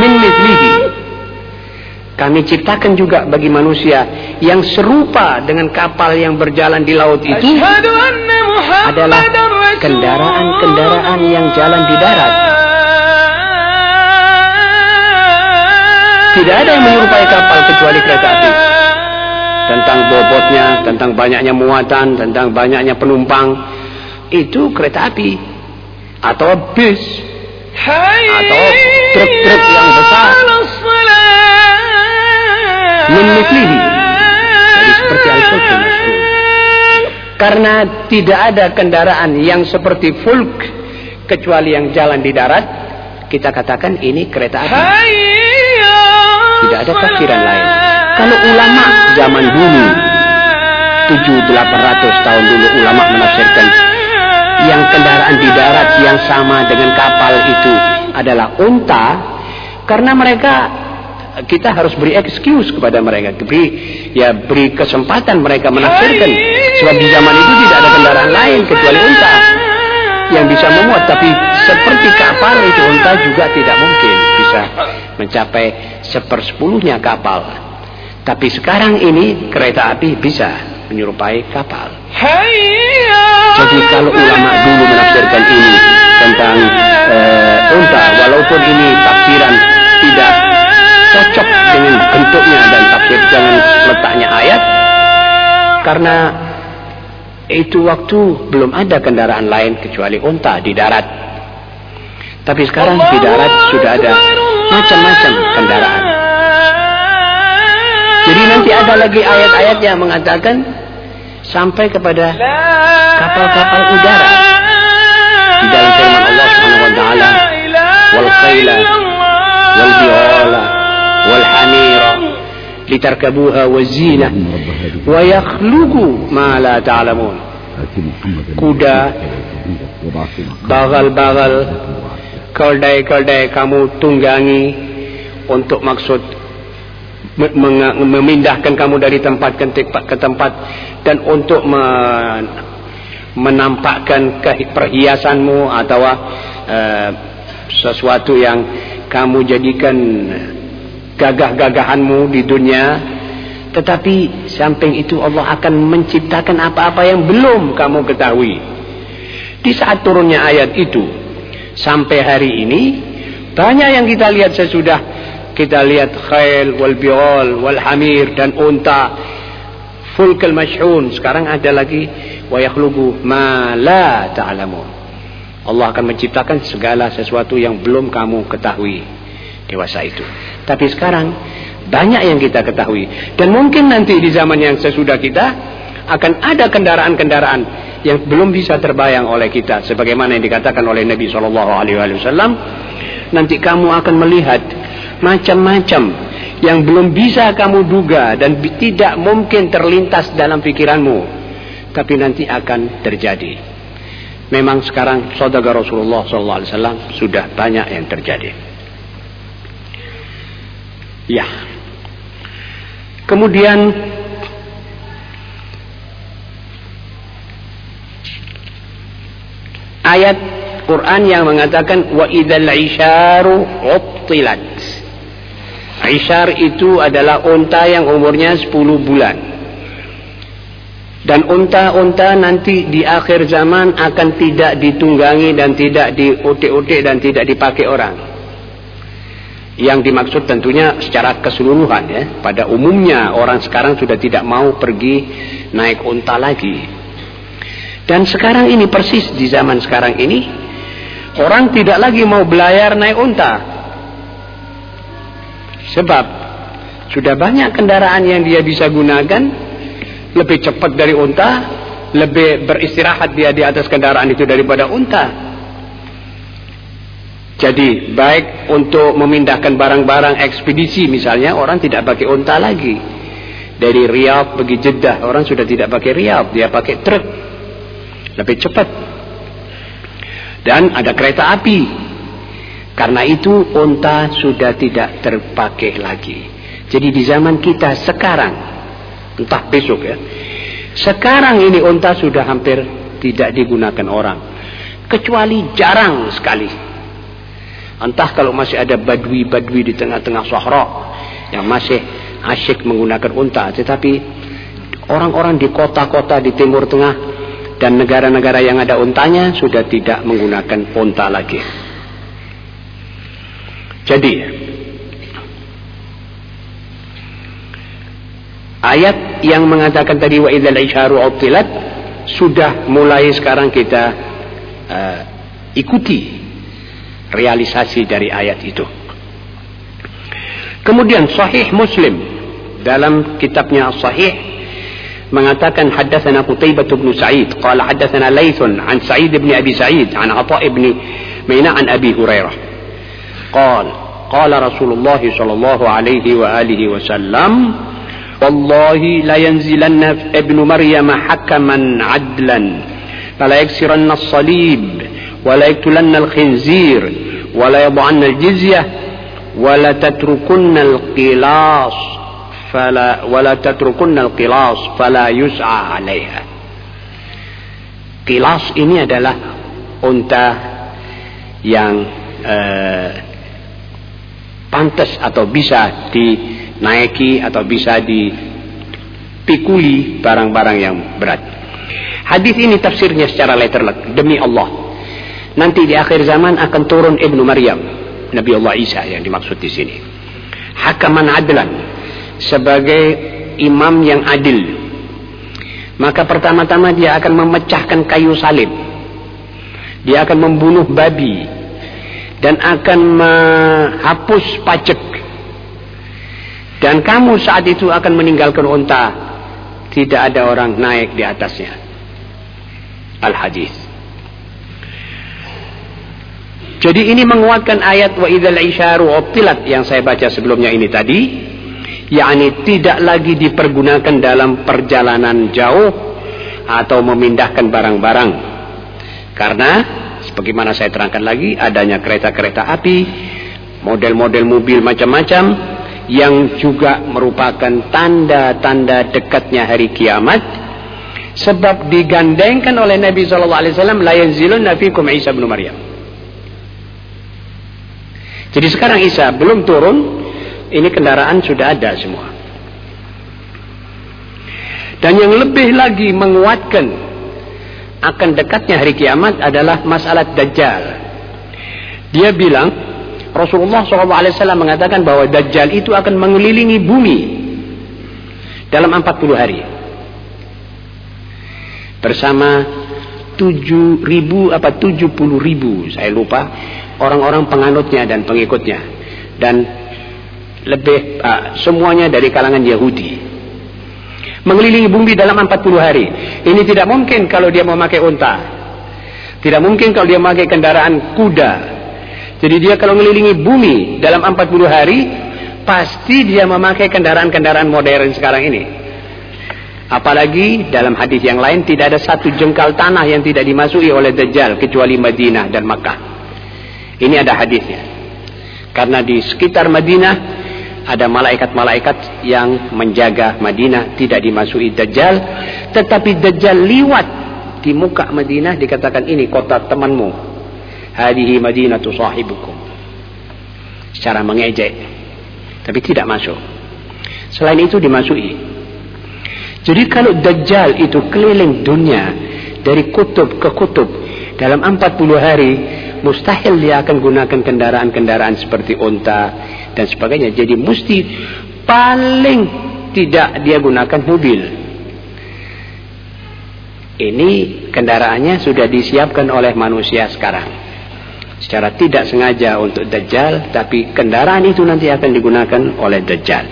min mithlihi. Kami ciptakan juga bagi manusia yang serupa dengan kapal yang berjalan di laut itu adalah kendaraan-kendaraan yang jalan di darat. Tidak ada yang menyerupai kapal kecuali kereta api. Tentang bobotnya, tentang banyaknya muatan, tentang banyaknya penumpang, itu kereta api. Atau bis. Atau truk-truk yang besar. Memiliki jadi seperti al karena tidak ada kendaraan yang seperti fulk kecuali yang jalan di darat kita katakan ini kereta api tidak ada tafsiran lain kalau ulama zaman dulu 7-800 tahun dulu ulama menafsirkan yang kendaraan di darat yang sama dengan kapal itu adalah unta karena mereka kita harus beri excuse kepada mereka, beri ya beri kesempatan mereka menafsirkan. Sebab di zaman itu tidak ada kendaraan lain kecuali unta yang bisa memuat. Tapi seperti kapal itu unta juga tidak mungkin bisa mencapai sepersepuluhnya kapal. Tapi sekarang ini kereta api bisa menyerupai kapal. Jadi kalau ulama dulu menafsirkan ini tentang uh, unta, walaupun ini tafsiran tidak cocok dengan bentuknya dan tafsir dengan letaknya ayat, karena itu waktu belum ada kendaraan lain kecuali unta di darat. Tapi sekarang di darat sudah ada macam-macam kendaraan. Jadi nanti ada lagi ayat-ayat yang mengatakan sampai kepada kapal-kapal udara di dalam firman Allah Subhanahu wa taala wal khayla wal bi'ala wal hamira litarkabuha wa zina wa yakhluqu ma la ta'lamun kuda bagal-bagal keldai-keldai kamu tunggangi untuk maksud memindahkan kamu dari tempat ke tempat dan untuk menampakkan perhiasanmu atau uh, sesuatu yang kamu jadikan gagah-gagahanmu di dunia. Tetapi samping itu Allah akan menciptakan apa-apa yang belum kamu ketahui. Di saat turunnya ayat itu sampai hari ini banyak yang kita lihat sesudah. Kita lihat khail wal biol wal hamir dan unta. Fulkal mash'un. Sekarang ada lagi wa yakhluqu ma la ta'lamun. Allah akan menciptakan segala sesuatu yang belum kamu ketahui. Dewasa itu. Tapi sekarang banyak yang kita ketahui. Dan mungkin nanti di zaman yang sesudah kita akan ada kendaraan-kendaraan yang belum bisa terbayang oleh kita sebagaimana yang dikatakan oleh Nabi sallallahu alaihi wasallam nanti kamu akan melihat macam-macam yang belum bisa kamu duga dan tidak mungkin terlintas dalam pikiranmu tapi nanti akan terjadi. Memang sekarang saudara Rasulullah SAW sudah banyak yang terjadi. Ya. Kemudian ayat Quran yang mengatakan wa idzal isyaru uttilat Isyar itu adalah unta yang umurnya 10 bulan. Dan unta-unta nanti di akhir zaman akan tidak ditunggangi dan tidak diutik-utik dan tidak dipakai orang. Yang dimaksud tentunya secara keseluruhan ya. Pada umumnya orang sekarang sudah tidak mau pergi naik unta lagi. Dan sekarang ini persis di zaman sekarang ini orang tidak lagi mau belayar naik unta Sebab sudah banyak kendaraan yang dia bisa gunakan lebih cepat dari unta, lebih beristirahat dia di atas kendaraan itu daripada unta. Jadi baik untuk memindahkan barang-barang ekspedisi misalnya orang tidak pakai unta lagi. Dari Riyadh pergi Jeddah orang sudah tidak pakai Riyadh, dia pakai truk. Lebih cepat. Dan ada kereta api karena itu unta sudah tidak terpakai lagi. Jadi di zaman kita sekarang, entah besok ya, sekarang ini unta sudah hampir tidak digunakan orang. Kecuali jarang sekali. Entah kalau masih ada badui-badui di tengah-tengah sahara yang masih asyik menggunakan unta. Tetapi orang-orang di kota-kota di timur tengah dan negara-negara yang ada untanya sudah tidak menggunakan unta lagi. Jadi ayat yang mengatakan tadi wa idzal isyaru utilat sudah mulai sekarang kita uh, ikuti realisasi dari ayat itu. Kemudian sahih Muslim dalam kitabnya sahih mengatakan haddatsana Qutaibah bin Sa'id qala haddatsana Laitsun an Sa'id bin Abi Sa'id an Atha bin Maina an Abi Hurairah قال رسول الله صلى الله عليه وآله وسلم والله لينزلن ابن مريم حكما عدلا فلا يكسرن الصليب ولا يقتلن الخنزير ولا يضعن الجزية wala tatrukunnal qilas fala wala tatrukunnal qilas fala yus'a 'alaiha qilas ini adalah unta yang eh, pantas atau bisa dinaiki atau bisa dipikuli barang-barang yang berat. Hadis ini tafsirnya secara letterlek demi Allah. Nanti di akhir zaman akan turun Ibnu Maryam, Nabi Allah Isa yang dimaksud di sini. Hakaman adlan sebagai imam yang adil. Maka pertama-tama dia akan memecahkan kayu salib. Dia akan membunuh babi dan akan menghapus pajak. Dan kamu saat itu akan meninggalkan unta. Tidak ada orang naik di atasnya. Al-Hadis. Jadi ini menguatkan ayat wa idzal isyaru yang saya baca sebelumnya ini tadi, yakni tidak lagi dipergunakan dalam perjalanan jauh atau memindahkan barang-barang. Karena sebagaimana saya terangkan lagi adanya kereta-kereta api, model-model mobil macam-macam yang juga merupakan tanda-tanda dekatnya hari kiamat sebab digandengkan oleh Nabi sallallahu alaihi wasallam la yanzilun nafikum Isa bin Maryam. Jadi sekarang Isa belum turun, ini kendaraan sudah ada semua. Dan yang lebih lagi menguatkan akan dekatnya hari kiamat adalah masalah Dajjal. Dia bilang, Rasulullah SAW mengatakan bahwa Dajjal itu akan mengelilingi bumi dalam 40 hari. Bersama 7 ribu apa 70 ribu, saya lupa, orang-orang penganutnya dan pengikutnya. Dan lebih, uh, semuanya dari kalangan Yahudi mengelilingi bumi dalam 40 hari. Ini tidak mungkin kalau dia memakai unta. Tidak mungkin kalau dia memakai kendaraan kuda. Jadi dia kalau mengelilingi bumi dalam 40 hari, pasti dia memakai kendaraan-kendaraan modern sekarang ini. Apalagi dalam hadis yang lain tidak ada satu jengkal tanah yang tidak dimasuki oleh Dajjal kecuali Madinah dan Makkah. Ini ada hadisnya. Karena di sekitar Madinah ada malaikat-malaikat yang menjaga Madinah tidak dimasuki Dajjal. Tetapi Dajjal liwat di muka Madinah dikatakan ini kota temanmu. Hadihi madinatu sahibukum. Secara mengejek tapi tidak masuk. Selain itu dimasuki. Jadi kalau Dajjal itu keliling dunia dari kutub ke kutub dalam 40 hari mustahil dia akan gunakan kendaraan-kendaraan seperti unta dan sebagainya. Jadi mesti paling tidak dia gunakan mobil. Ini kendaraannya sudah disiapkan oleh manusia sekarang. Secara tidak sengaja untuk Dajjal, tapi kendaraan itu nanti akan digunakan oleh Dajjal.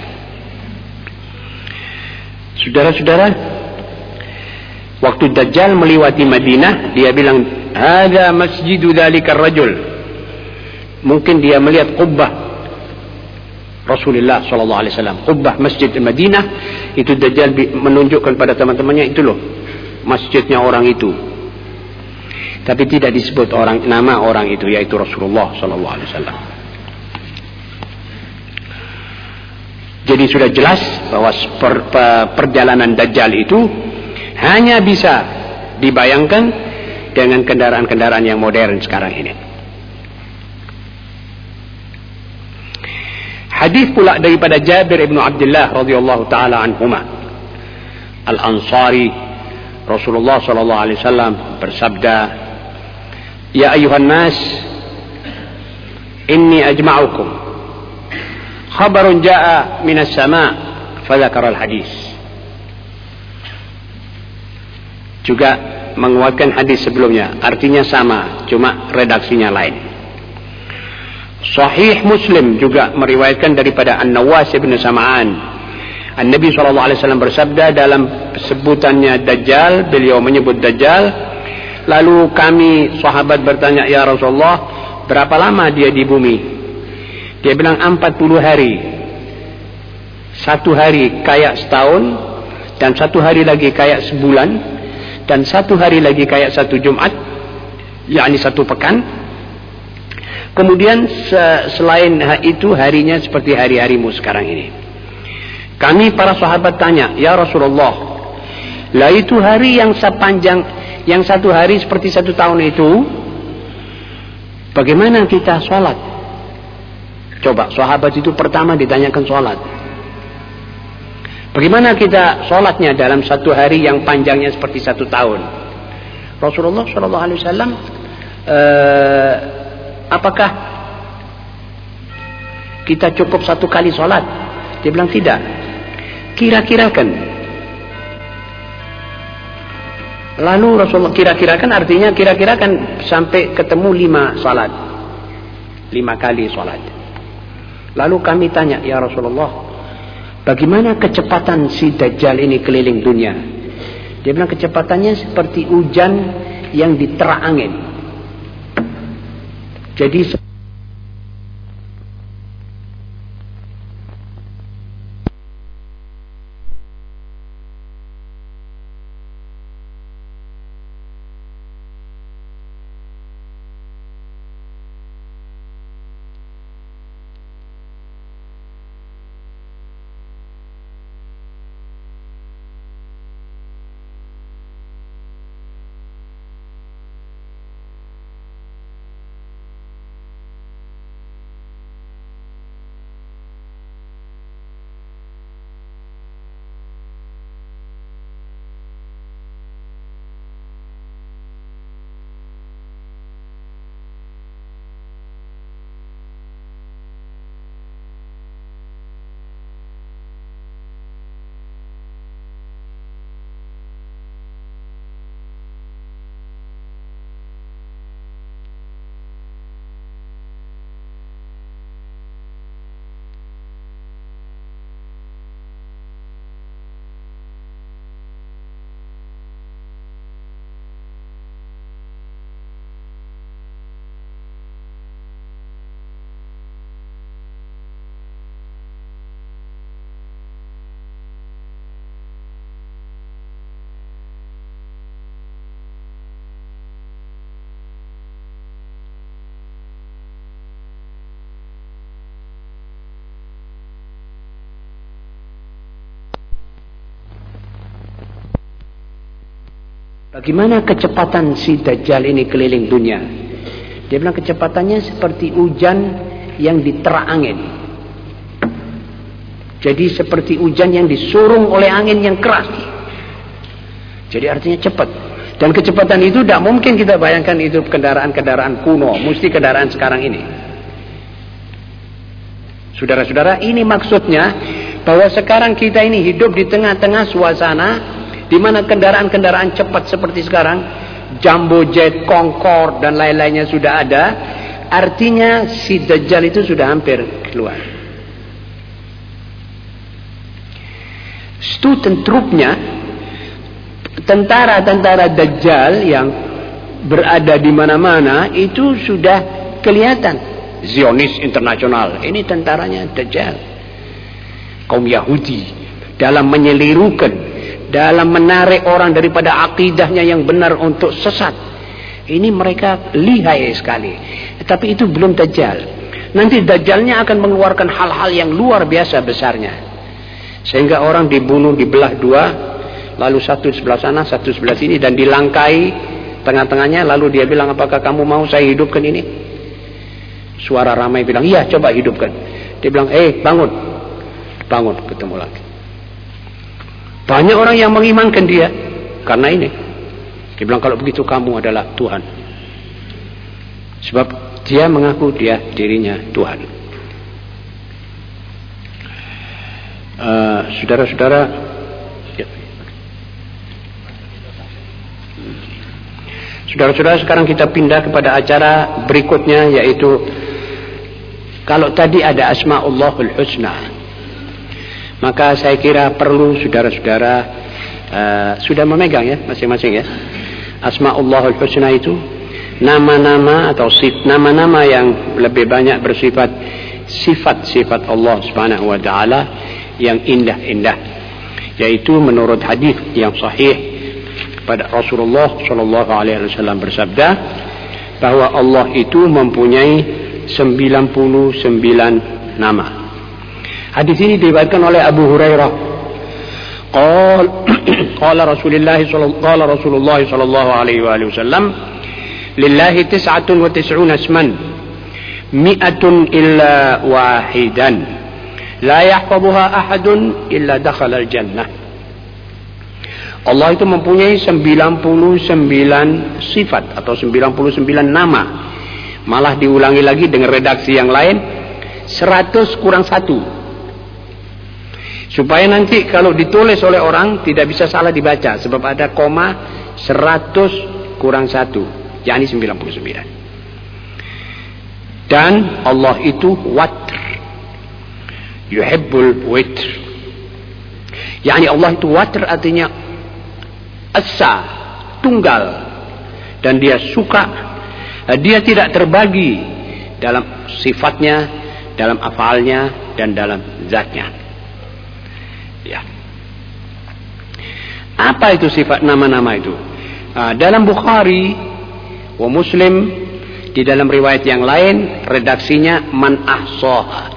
Saudara-saudara, waktu Dajjal melewati Madinah, dia bilang, "Ada masjidu dzalika rajul." Mungkin dia melihat kubah Rasulullah sallallahu alaihi wasallam. Qubbah Masjid Madinah itu Dajjal menunjukkan pada teman-temannya itu loh masjidnya orang itu. Tapi tidak disebut orang nama orang itu yaitu Rasulullah sallallahu alaihi wasallam. Jadi sudah jelas bahwa per, per, perjalanan Dajjal itu hanya bisa dibayangkan dengan kendaraan-kendaraan yang modern sekarang ini. Hadis pula daripada Jabir ibnu Abdullah radhiyallahu taala anhuma. Al Ansari Rasulullah sallallahu alaihi wasallam bersabda, "Ya ayuhan nas, inni ajma'ukum khabarun jaa min as-sama' fadzakara al-hadis." Juga menguatkan hadis sebelumnya, artinya sama, cuma redaksinya lain. Sahih Muslim juga meriwayatkan daripada An-Nawas bin Sam'an. An-Nabi SAW bersabda dalam sebutannya Dajjal, beliau menyebut Dajjal. Lalu kami sahabat bertanya, Ya Rasulullah, berapa lama dia di bumi? Dia bilang 40 hari. Satu hari kayak setahun, dan satu hari lagi kayak sebulan, dan satu hari lagi kayak satu Jumat, yakni satu pekan, Kemudian selain itu harinya seperti hari-harimu sekarang ini. Kami para sahabat tanya, Ya Rasulullah, lah itu hari yang sepanjang, yang satu hari seperti satu tahun itu, bagaimana kita sholat? Coba, sahabat itu pertama ditanyakan sholat. Bagaimana kita sholatnya dalam satu hari yang panjangnya seperti satu tahun? Rasulullah Shallallahu Alaihi Wasallam eh, apakah kita cukup satu kali sholat? Dia bilang tidak. Kira-kirakan. Lalu Rasulullah kira-kirakan artinya kira-kirakan sampai ketemu lima sholat. Lima kali sholat. Lalu kami tanya, ya Rasulullah, bagaimana kecepatan si Dajjal ini keliling dunia? Dia bilang kecepatannya seperti hujan yang diterak angin. Jadi Bagaimana kecepatan si Dajjal ini keliling dunia? Dia bilang kecepatannya seperti hujan yang diterak angin. Jadi seperti hujan yang disurung oleh angin yang keras. Jadi artinya cepat. Dan kecepatan itu tidak mungkin kita bayangkan itu kendaraan-kendaraan kuno. Mesti kendaraan sekarang ini. Saudara-saudara, ini maksudnya bahwa sekarang kita ini hidup di tengah-tengah suasana di mana kendaraan-kendaraan cepat seperti sekarang, jumbo jet, Concorde dan lain-lainnya sudah ada, artinya si Dajjal itu sudah hampir keluar. Student trupnya, tentara-tentara Dajjal yang berada di mana-mana itu sudah kelihatan. Zionis internasional, ini tentaranya Dajjal. Kaum Yahudi dalam menyelirukan dalam menarik orang daripada akidahnya yang benar untuk sesat. Ini mereka lihai sekali. Tapi itu belum Dajjal. Nanti Dajjalnya akan mengeluarkan hal-hal yang luar biasa besarnya. Sehingga orang dibunuh dibelah dua. Lalu satu sebelah sana, satu sebelah sini. Dan dilangkai tengah-tengahnya. Lalu dia bilang, apakah kamu mau saya hidupkan ini? Suara ramai bilang, iya coba hidupkan. Dia bilang, eh bangun. Bangun, ketemu lagi. Banyak orang yang mengimankan dia karena ini. Dia bilang kalau begitu kamu adalah Tuhan. Sebab dia mengaku dia dirinya Tuhan. Eh, saudara-saudara, uh, Saudara-saudara sekarang kita pindah kepada acara berikutnya yaitu kalau tadi ada Asma'ullahul Husna maka saya kira perlu saudara-saudara uh, sudah memegang ya masing-masing ya. Asma'ullahul husna itu nama-nama atau nama-nama yang lebih banyak bersifat sifat-sifat Allah Subhanahu wa taala yang indah-indah yaitu menurut hadis yang sahih pada Rasulullah Shallallahu alaihi wasallam bersabda bahwa Allah itu mempunyai 99 nama. Hadis ini diriwayatkan oleh Abu Hurairah. Qal qala Rasulullah qala Rasulullah sallallahu alaihi wa wasallam lillahi tis'atun wa tis'una asman mi'atun illa wahidan la yahfazuha ahadun illa dakhala al-jannah Allah itu mempunyai 99 sifat atau 99 nama. Malah diulangi lagi dengan redaksi yang lain 100 kurang 1. Supaya nanti kalau ditulis oleh orang tidak bisa salah dibaca sebab ada koma 100 kurang 1, yakni 99. Dan Allah itu watr. Yuhibbul witr. Yani Allah itu watr artinya asa tunggal dan dia suka dia tidak terbagi dalam sifatnya dalam afalnya dan dalam zatnya ya apa itu sifat nama-nama itu ah, dalam Bukhari wa Muslim di dalam riwayat yang lain redaksinya man ahsoha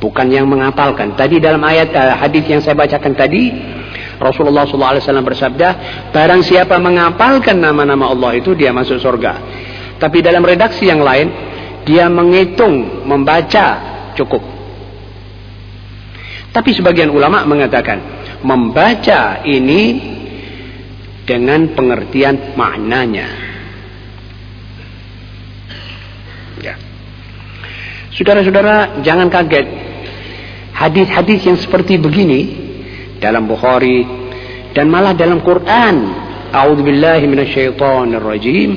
bukan yang mengapalkan tadi dalam ayat uh, hadis yang saya bacakan tadi Rasulullah SAW bersabda, barang siapa menghafalkan nama-nama Allah itu dia masuk surga. Tapi dalam redaksi yang lain, dia menghitung, membaca cukup. Tapi sebagian ulama mengatakan, membaca ini dengan pengertian maknanya. Ya. Saudara-saudara, jangan kaget. Hadis-hadis yang seperti begini dalam Bukhari dan malah dalam Quran. A'udzubillahi minasyaitonir rajim.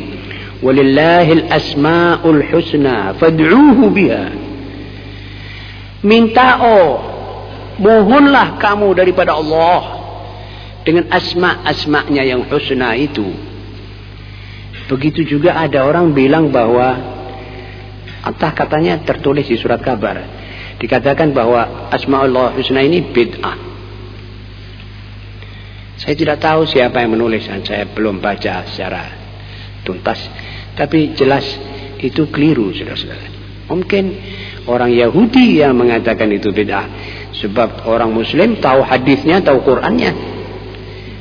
Walillahil asmaul husna fad'uuhu biha. Minta oh, mohonlah kamu daripada Allah dengan asma-asma'nya yang husna itu. Begitu juga ada orang bilang bahwa entah katanya tertulis di surat kabar dikatakan bahwa asmaullah husna ini bid'ah saya tidak tahu siapa yang menulis dan saya belum baca secara tuntas. Tapi jelas itu keliru saudara-saudara. Mungkin orang Yahudi yang mengatakan itu bid'ah. Sebab orang Muslim tahu hadisnya, tahu Qurannya.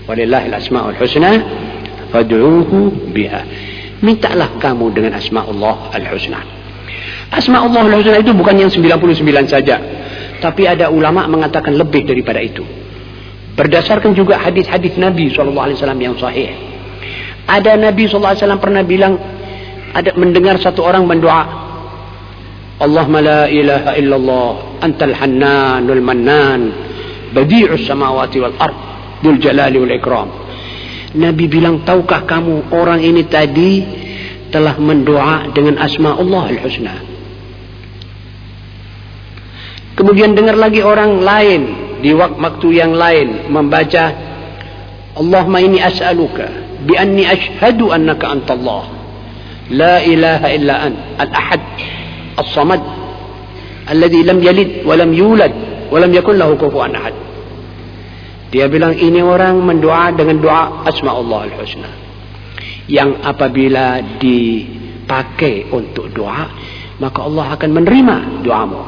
Walillahil asma'ul husna fad'uhu biha. Mintalah kamu dengan asma'ullah al-husna. Asma'ullah al-husna itu bukan yang 99 saja. Tapi ada ulama mengatakan lebih daripada itu. Berdasarkan juga hadis-hadis Nabi SAW yang sahih. Ada Nabi SAW pernah bilang, ada mendengar satu orang mendoa, La ilaha illallah, antal hannanul mannan, badi'us samawati wal ard, dul jalali wal ikram. Nabi bilang, tahukah kamu orang ini tadi telah mendoa dengan asma Allah al-husna. Kemudian dengar lagi orang lain di waktu yang lain membaca Allahumma inni as'aluka bi anni ashhadu annaka antallah la ilaha illa an al-ahad lam yalid wa lam yulad wa lam yakul lahu kufuwan ahad dia bilang ini orang mendoa dengan doa asma Allah al-husna yang apabila dipakai untuk doa maka Allah akan menerima doamu.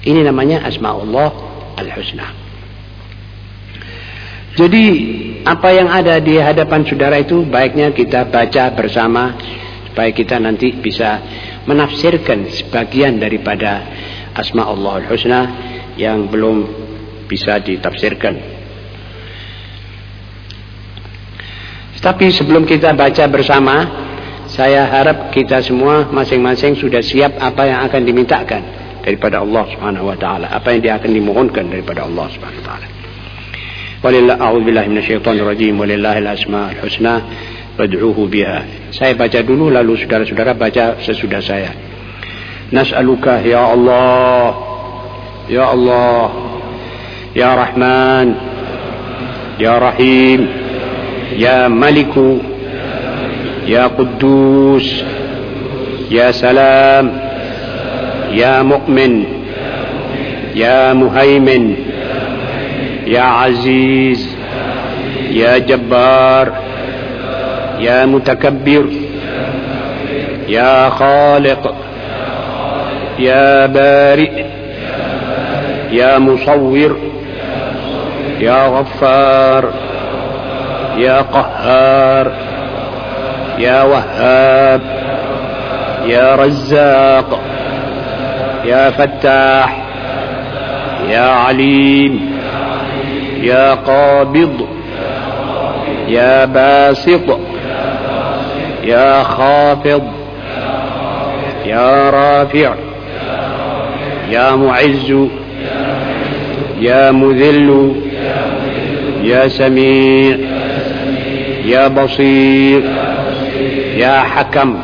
Ini namanya Asma'ullah Al-Husna. Jadi apa yang ada di hadapan saudara itu baiknya kita baca bersama supaya kita nanti bisa menafsirkan sebagian daripada Asma'ullah Al-Husna yang belum bisa ditafsirkan. Tapi sebelum kita baca bersama, saya harap kita semua masing-masing sudah siap apa yang akan dimintakan daripada Allah Subhanahu wa taala. Apa yang dia akan dimohonkan daripada Allah Subhanahu wa taala. Walillah a'udzu billahi minasyaitonir rajim walillahil asmaul husna fad'uhu biha. Saya baca dulu lalu saudara-saudara baca sesudah saya. Nas'aluka ya Allah. Ya Allah. Ya Rahman. Ya Rahim. Ya Maliku. Ya Quddus. Ya Salam. Ya Mu'min. Ya Muhaimin. Ya Aziz. Ya Jabbar. يا متكبر يا خالق يا بارئ يا مصور يا غفار يا قهار يا وهاب يا رزاق يا فتاح يا عليم يا قابض يا باسط. يا خافض يا رافع يا معز يا مذل يا سميع يا بصير يا حكم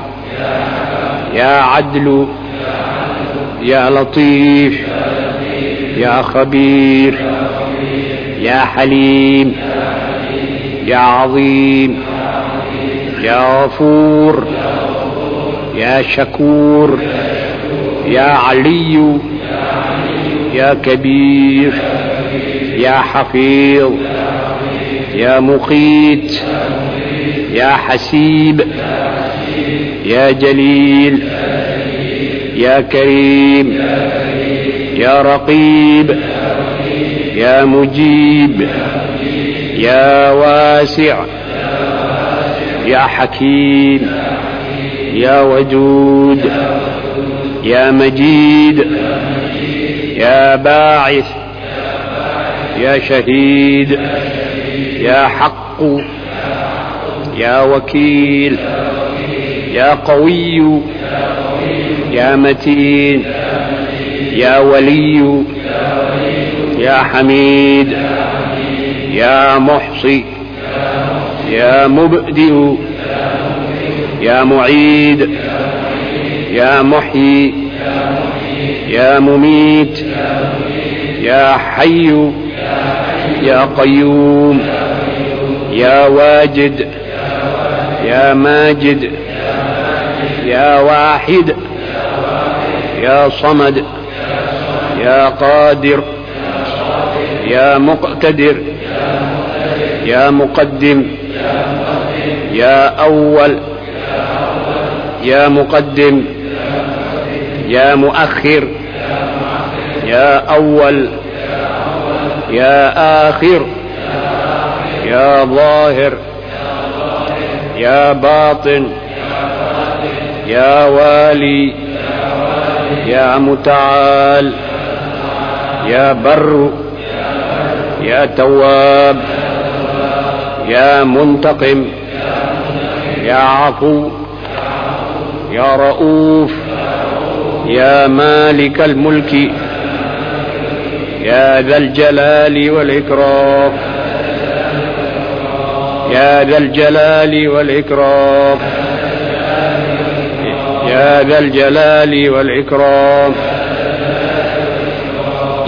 يا عدل يا لطيف يا خبير يا حليم يا عظيم. يا غفور يا شكور يا علي يا كبير يا حفيظ يا مقيت يا حسيب يا جليل يا كريم يا رقيب يا مجيب يا واسع. يا حكيم يا ودود يا مجيد يا باعث يا شهيد يا حق يا وكيل يا قوي يا متين يا ولي يا حميد يا محصي. يا مبدئ يا معيد يا محيي يا مميت يا حي يا قيوم يا واجد يا ماجد يا واحد يا صمد يا قادر يا مقتدر يا مقدم. يا أول يا مقدم يا مؤخر يا أول يا آخر يا ظاهر يا باطن يا والي يا متعال يا بر يا تواب. يا منتقم يا عفو يا رؤوف يا مالك الملك يا ذا الجلال والإكرام يا ذا الجلال والإكرام يا ذا الجلال والإكرام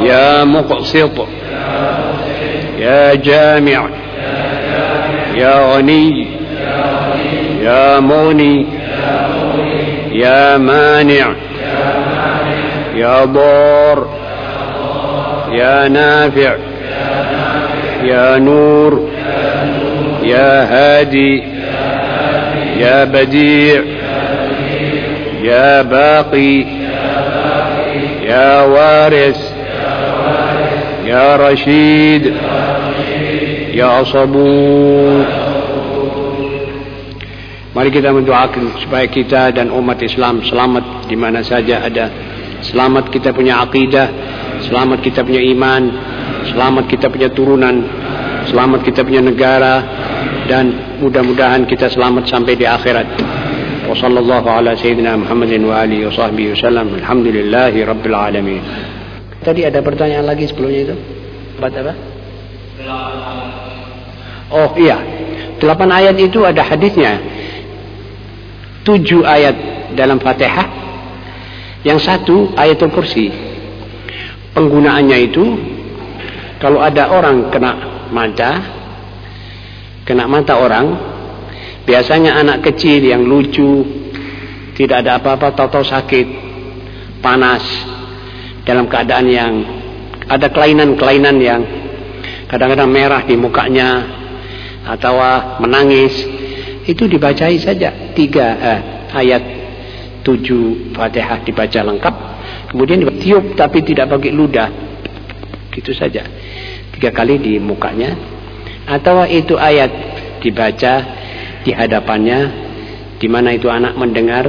يا مقسط يا جامع يا غني يا مغني يا مانع يا ضار يا نافع يا نور يا هادي يا بديع يا باقي يا وارث يا رشيد. يا صبور Mari kita mendoakan supaya kita dan umat Islam selamat di mana saja ada. Selamat kita punya akidah, selamat kita punya iman, selamat kita punya turunan, selamat kita punya negara dan mudah-mudahan kita selamat sampai di akhirat. Wa sallallahu ala sayyidina Muhammadin wa alihi wa sahbihi wasallam. Alhamdulillahi rabbil alamin. Tadi ada pertanyaan lagi sebelumnya itu? Baca apa? Oh iya, delapan ayat itu ada hadisnya. Tujuh ayat dalam Fatihah, yang satu ayatul kursi. Penggunaannya itu, kalau ada orang kena mata, kena mata orang, biasanya anak kecil yang lucu, tidak ada apa-apa, tahu-tahu sakit, panas, dalam keadaan yang ada kelainan-kelainan yang kadang-kadang merah di mukanya, atau menangis. Itu dibacai saja. Tiga eh, ayat tujuh fatihah dibaca lengkap. Kemudian tiup tapi tidak pakai ludah. Gitu saja. Tiga kali di mukanya. Atau itu ayat dibaca di hadapannya di mana itu anak mendengar.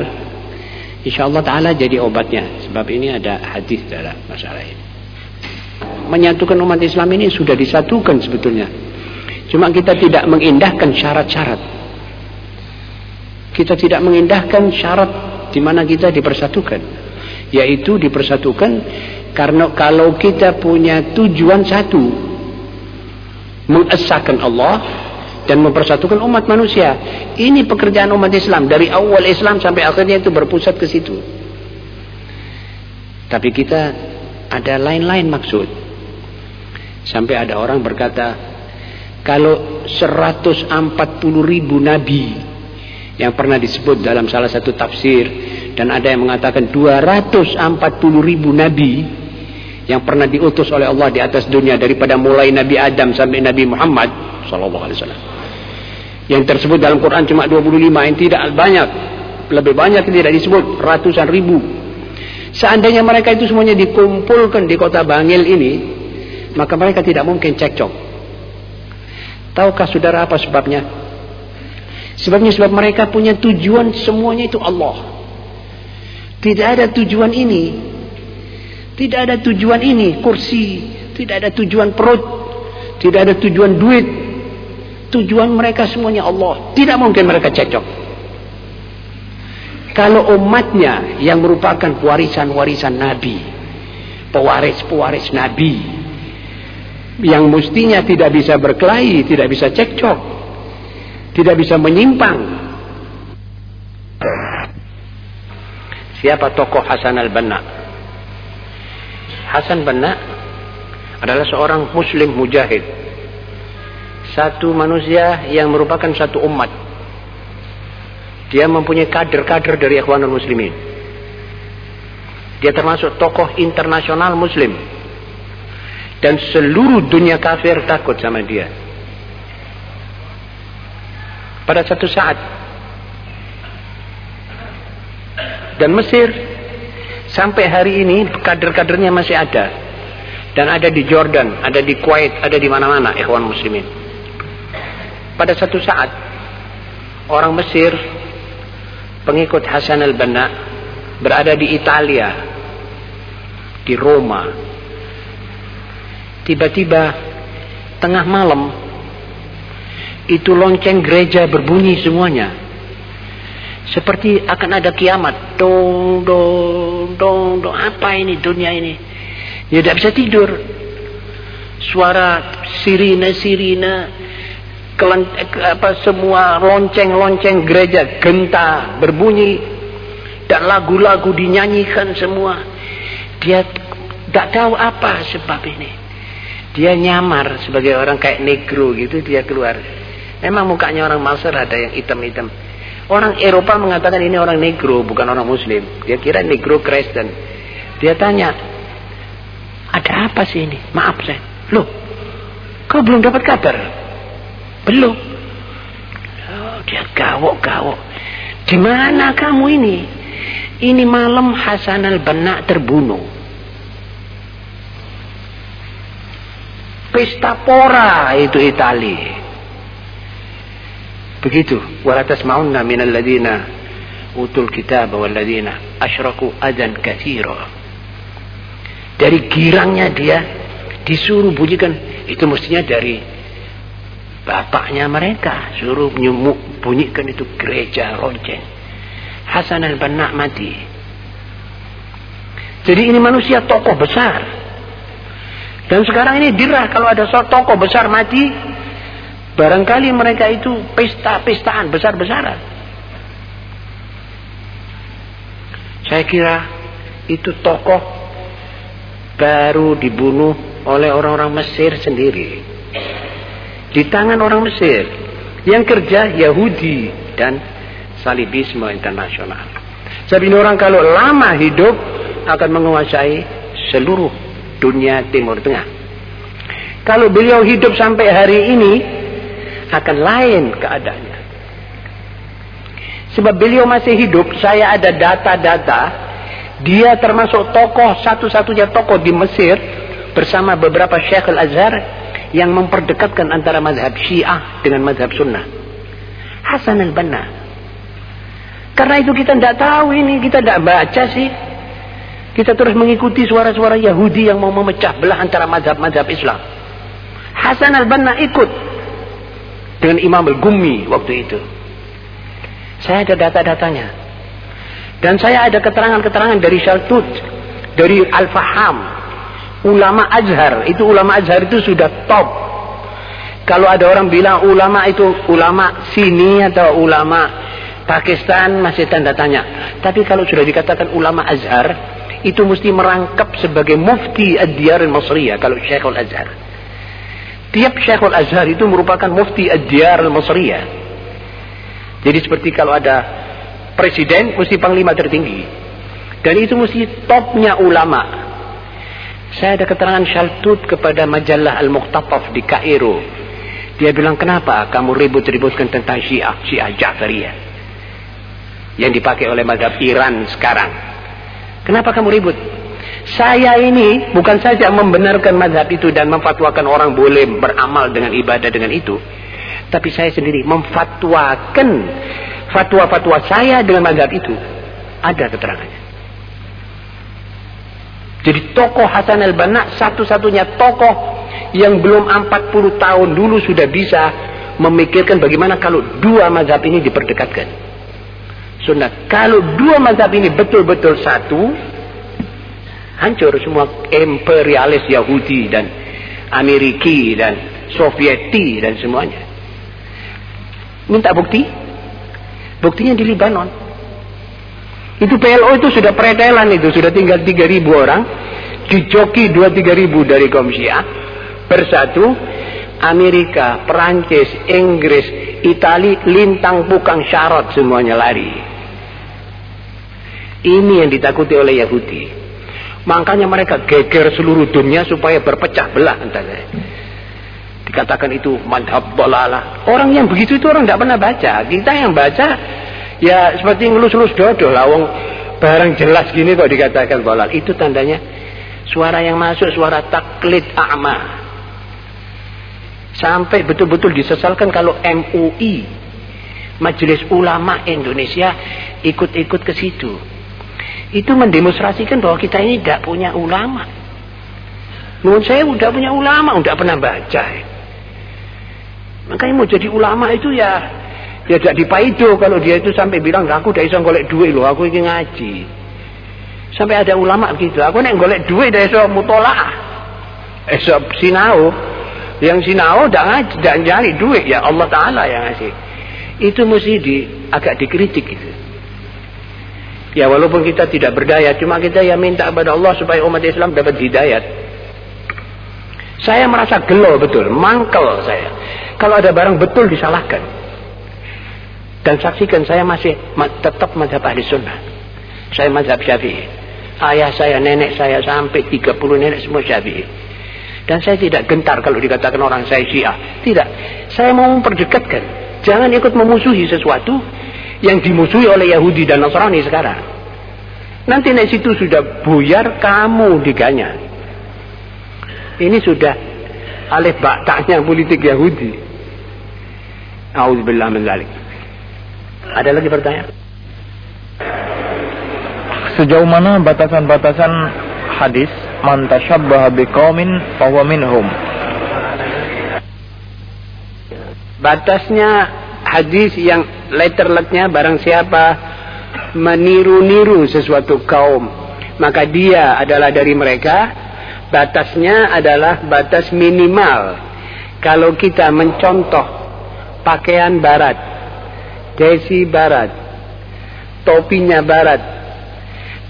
Insya Allah Ta'ala jadi obatnya. Sebab ini ada hadis dalam masalah ini. Menyatukan umat Islam ini sudah disatukan sebetulnya cuma kita tidak mengindahkan syarat-syarat. Kita tidak mengindahkan syarat di mana kita dipersatukan. Yaitu dipersatukan karena kalau kita punya tujuan satu mengesahkan Allah dan mempersatukan umat manusia. Ini pekerjaan umat Islam dari awal Islam sampai akhirnya itu berpusat ke situ. Tapi kita ada lain-lain maksud. Sampai ada orang berkata kalau 140 ribu nabi yang pernah disebut dalam salah satu tafsir dan ada yang mengatakan 240 ribu nabi yang pernah diutus oleh Allah di atas dunia daripada mulai Nabi Adam sampai Nabi Muhammad sallallahu alaihi wasallam. Yang tersebut dalam Quran cuma 25 yang tidak banyak. Lebih banyak yang tidak disebut ratusan ribu. Seandainya mereka itu semuanya dikumpulkan di kota Bangil ini, maka mereka tidak mungkin cekcok. Tahukah saudara apa sebabnya? Sebabnya sebab mereka punya tujuan semuanya itu Allah. Tidak ada tujuan ini. Tidak ada tujuan ini kursi. Tidak ada tujuan perut. Tidak ada tujuan duit. Tujuan mereka semuanya Allah. Tidak mungkin mereka cecok. Kalau umatnya yang merupakan warisan-warisan Nabi. Pewaris-pewaris Nabi. Yang mestinya tidak bisa berkelahi. Tidak bisa cekcok tidak bisa menyimpang. Siapa tokoh Hasan al-Banna? Hasan Banna adalah seorang muslim mujahid. Satu manusia yang merupakan satu umat. Dia mempunyai kader-kader dari ikhwanul muslimin. Dia termasuk tokoh internasional muslim. Dan seluruh dunia kafir takut sama dia pada satu saat. Dan Mesir sampai hari ini kader-kadernya masih ada. Dan ada di Jordan, ada di Kuwait, ada di mana-mana ikhwan muslimin. Pada satu saat orang Mesir pengikut Hasan al-Banna berada di Italia, di Roma. Tiba-tiba tengah malam itu lonceng gereja berbunyi semuanya. Seperti akan ada kiamat. Dong, dong, dong, dong. Apa ini dunia ini? Ya tidak bisa tidur. Suara sirine-sirine. Apa, semua lonceng-lonceng gereja genta berbunyi. Dan lagu-lagu dinyanyikan semua. Dia tidak tahu apa sebab ini. Dia nyamar sebagai orang kayak negro gitu. Dia keluar Memang mukanya orang Masar ada yang hitam-hitam. Orang Eropa mengatakan ini orang negro, bukan orang muslim. Dia kira negro Kristen. Dia tanya, ada apa sih ini? Maaf saya. Loh, kau belum dapat kabar? Belum. Oh, dia gawok-gawok. Di mana kamu ini? Ini malam Hasan al-Banna terbunuh. Pesta pora itu Italia. Begitu. Wala tasma'unna minal ladina utul kitab wal ladina asyraku adan katsira. Dari girangnya dia disuruh bunyikan itu mestinya dari bapaknya mereka suruh nyumuk bunyikan itu gereja lonceng. Hasan al-Banna mati. Jadi ini manusia tokoh besar. Dan sekarang ini dirah kalau ada tokoh besar mati, Barangkali mereka itu pesta-pestaan besar-besaran. Saya kira itu tokoh baru dibunuh oleh orang-orang Mesir sendiri. Di tangan orang Mesir. Yang kerja Yahudi dan salibisme internasional. Sebab ini orang kalau lama hidup akan menguasai seluruh dunia Timur Tengah. Kalau beliau hidup sampai hari ini, akan lain keadaannya. Sebab beliau masih hidup, saya ada data-data. Dia termasuk tokoh, satu-satunya tokoh di Mesir bersama beberapa Syekh Al-Azhar yang memperdekatkan antara mazhab Syiah dengan mazhab Sunnah. Hasan al-Banna. Karena itu kita tidak tahu ini, kita tidak baca sih. Kita terus mengikuti suara-suara Yahudi yang mau memecah belah antara mazhab-mazhab Islam. Hasan al-Banna ikut dengan Imam al-Gummi waktu itu. Saya ada data-datanya. Dan saya ada keterangan-keterangan dari Shaltut, dari Al-Faham, ulama Azhar. Itu ulama Azhar itu sudah top. Kalau ada orang bilang ulama itu ulama sini atau ulama Pakistan masih tanda tanya. Tapi kalau sudah dikatakan ulama Azhar, itu mesti merangkap sebagai mufti ad-diyar al-Masriyah kalau Syekhul Azhar. Tiap Syekhul Azhar itu merupakan mufti ad-diyar al-Masriyah. Jadi seperti kalau ada presiden mesti panglima tertinggi. Dan itu mesti topnya ulama. Saya ada keterangan Shaltut kepada majalah Al-Muqtataf di Kairo. Dia bilang, kenapa kamu ribut-ributkan tentang Syiah, Syiah Ja'fariyah. Yang dipakai oleh madhab Iran sekarang. Kenapa kamu ribut? Saya ini bukan saja membenarkan madhab itu dan memfatwakan orang boleh beramal dengan ibadah dengan itu. Tapi saya sendiri memfatwakan fatwa-fatwa saya dengan mazhab itu. Ada keterangannya. Jadi tokoh Hasan al-Banna satu-satunya tokoh yang belum 40 tahun dulu sudah bisa memikirkan bagaimana kalau dua mazhab ini diperdekatkan. Sunnah. Kalau dua mazhab ini betul-betul satu, hancur semua imperialis Yahudi dan Ameriki dan Sovieti dan semuanya. Minta bukti. Buktinya di Libanon. Itu PLO itu sudah pretelan itu. Sudah tinggal 3 ribu orang. Dicoki 2-3 ribu dari kaum Syiah. Bersatu. Amerika, Perancis, Inggris, Itali, lintang pukang syarat semuanya lari. Ini yang ditakuti oleh Yahudi. Makanya mereka geger seluruh dunia supaya berpecah belah antara dikatakan itu madhab dolalah. Orang yang begitu itu orang tidak pernah baca. Kita yang baca ya seperti ngelus-ngelus dodol lawang barang jelas gini kok dikatakan dolal. Itu tandanya suara yang masuk suara taklid a'ma. Sampai betul-betul disesalkan kalau MUI Majelis Ulama Indonesia ikut-ikut ke situ. Itu mendemonstrasikan bahwa kita ini tidak punya ulama. Menurut saya udah punya ulama, udah pernah baca. Makanya mau jadi ulama itu ya ya tidak dipaido kalau dia itu sampai bilang aku udah iso golek duit loh, aku ingin ngaji. Sampai ada ulama begitu, aku nek golek duit dari iso mutolaah. Iso sinau. Yang sinau tidak ngaji, tidak nyari duit ya Allah Taala yang ngasih. Itu mesti di agak dikritik gitu. Ya walaupun kita tidak berdaya, cuma kita ya minta kepada Allah supaya umat Islam dapat hidayat. Saya merasa gelo betul, mangkel saya. Kalau ada barang betul disalahkan. Dan saksikan saya masih tetap mazhab ahli sunnah. Saya mazhab syafi'i. Ayah saya, nenek saya sampai 30 nenek semua syafi'i. Dan saya tidak gentar kalau dikatakan orang saya syiah. Tidak. Saya mau memperdekatkan. Jangan ikut memusuhi sesuatu yang dimusuhi oleh Yahudi dan Nasrani sekarang. Nanti nek situ sudah buyar, kamu diganya. Ini sudah alif baktaknya politik Yahudi. A'udzubillah min zalik. Ada lagi pertanyaan? Sejauh mana batasan-batasan hadis man tasyabbaha biqaumin fahuwa minhum? Batasnya hadis yang letterletnya barang siapa meniru-niru sesuatu kaum maka dia adalah dari mereka batasnya adalah batas minimal kalau kita mencontoh pakaian barat, desi barat, topinya barat,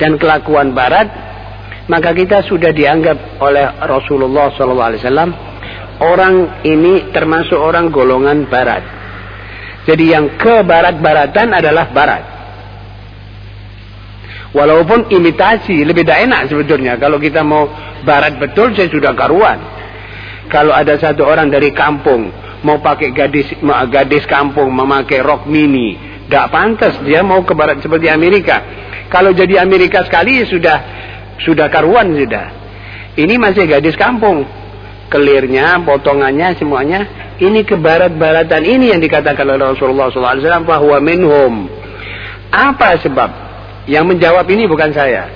dan kelakuan barat, maka kita sudah dianggap oleh Rasulullah SAW orang ini termasuk orang golongan barat. Jadi yang ke barat-baratan adalah barat. Walaupun imitasi lebih dah enak sebetulnya. Kalau kita mau barat betul saya sudah karuan. Kalau ada satu orang dari kampung mau pakai gadis gadis kampung memakai rok mini Tidak pantas dia mau ke barat seperti Amerika. Kalau jadi Amerika sekali sudah sudah karuan sudah. Ini masih gadis kampung. Kelirnya, potongannya, semuanya. Ini ke barat-baratan ini yang dikatakan oleh Rasulullah SAW. Bahwa minhum. Apa sebab? Yang menjawab ini bukan saya.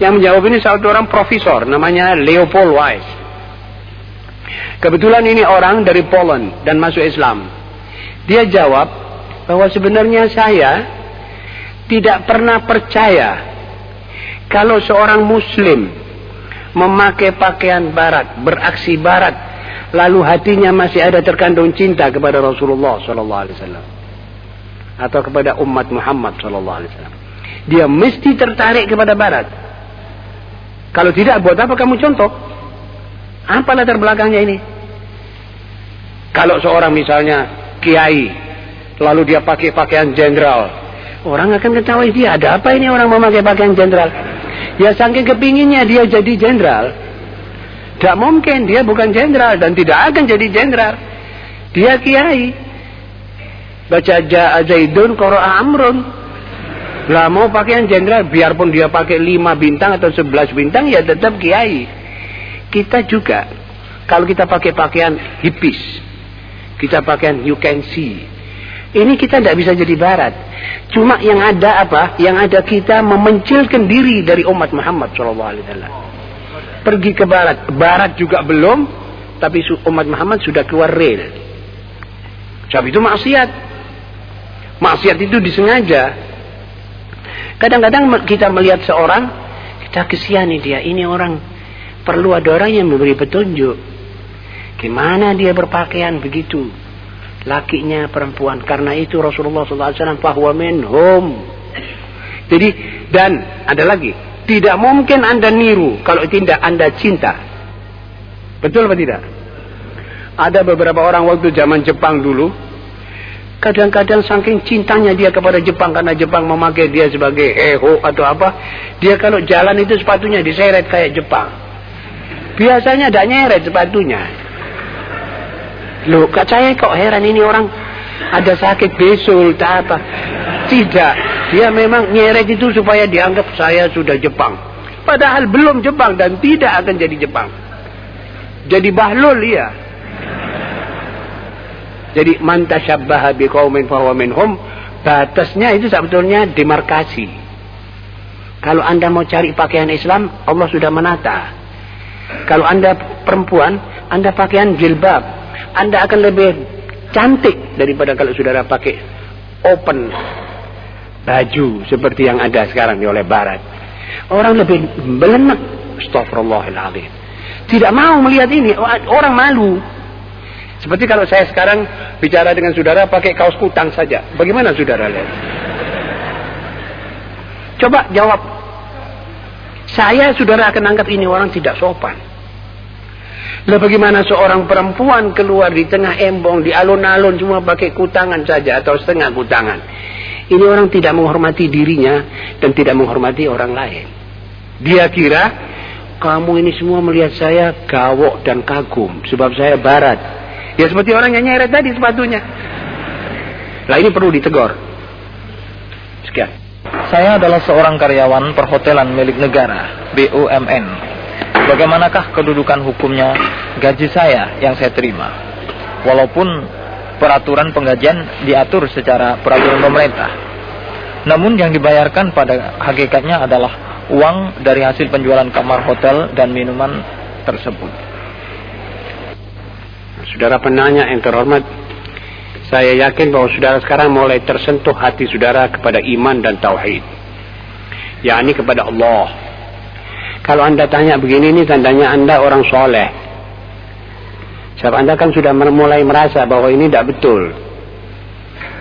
Yang menjawab ini satu orang profesor. Namanya Leopold Weiss. Kebetulan ini orang dari Poland dan masuk Islam. Dia jawab bahwa sebenarnya saya tidak pernah percaya kalau seorang muslim memakai pakaian barat, beraksi barat, lalu hatinya masih ada terkandung cinta kepada Rasulullah sallallahu alaihi wasallam atau kepada umat Muhammad sallallahu alaihi wasallam. Dia mesti tertarik kepada barat. Kalau tidak buat apa kamu contoh? Apa latar belakangnya ini? Kalau seorang misalnya kiai lalu dia pakai pakaian jenderal, orang akan ketahui dia ada apa ini orang memakai pakaian jenderal? Ya saking kepinginnya dia jadi jenderal. Tidak mungkin dia bukan jenderal dan tidak akan jadi jenderal. Dia kiai. Baca Ja'a Zaidun Qara'a Amrun. Lah mau pakaian jenderal biarpun dia pakai lima bintang atau sebelas bintang ya tetap kiai. Kita juga kalau kita pakai pakaian hipis, kita pakaian you can see. Ini kita tidak bisa jadi barat. Cuma yang ada apa? Yang ada kita memencilkan diri dari umat Muhammad SAW. Pergi ke barat. Barat juga belum. Tapi umat Muhammad sudah keluar rel. Sebab itu maksiat. Maksiat itu disengaja. Kadang-kadang kita melihat seorang. Kita kesihani dia. Ini orang. Perlu ada orang yang memberi petunjuk. Gimana dia berpakaian begitu lakinya perempuan. Karena itu Rasulullah SAW bahwa minhum. Jadi dan ada lagi, tidak mungkin anda niru kalau tidak anda cinta. Betul atau tidak? Ada beberapa orang waktu zaman Jepang dulu, kadang-kadang saking cintanya dia kepada Jepang karena Jepang memakai dia sebagai eho atau apa, dia kalau jalan itu sepatunya diseret kayak Jepang. Biasanya tidak nyeret sepatunya. Loh, kak saya kok heran ini orang ada sakit besul, tak apa. Tidak, dia memang nyeret itu supaya dianggap saya sudah Jepang. Padahal belum Jepang dan tidak akan jadi Jepang. Jadi bahlul ya. Jadi mantasyabbaha biqaumin fahuwa minhum. Batasnya itu sebetulnya demarkasi. Kalau anda mau cari pakaian Islam, Allah sudah menata. Kalau anda perempuan, anda pakaian jilbab, anda akan lebih cantik daripada kalau saudara pakai open baju seperti yang ada sekarang di oleh barat. Orang lebih belenak. Astagfirullahaladzim. Tidak mau melihat ini. Orang malu. Seperti kalau saya sekarang bicara dengan saudara pakai kaos kutang saja. Bagaimana saudara lihat? Coba jawab. Saya saudara akan anggap ini orang tidak sopan. Lah bagaimana seorang perempuan keluar di tengah embong, di alun-alun cuma pakai kutangan saja atau setengah kutangan. Ini orang tidak menghormati dirinya dan tidak menghormati orang lain. Dia kira kamu ini semua melihat saya gawok dan kagum sebab saya barat. Ya seperti orang yang nyeret tadi sepatunya. Lah ini perlu ditegur. Sekian. Saya adalah seorang karyawan perhotelan milik negara, BUMN. Bagaimanakah kedudukan hukumnya gaji saya yang saya terima? Walaupun peraturan penggajian diatur secara peraturan pemerintah. Namun yang dibayarkan pada hakikatnya adalah uang dari hasil penjualan kamar hotel dan minuman tersebut. Saudara penanya yang terhormat, saya yakin bahwa saudara sekarang mulai tersentuh hati saudara kepada iman dan tauhid. yakni kepada Allah kalau anda tanya begini ini tandanya anda orang soleh. Sebab anda kan sudah mulai merasa bahwa ini tidak betul.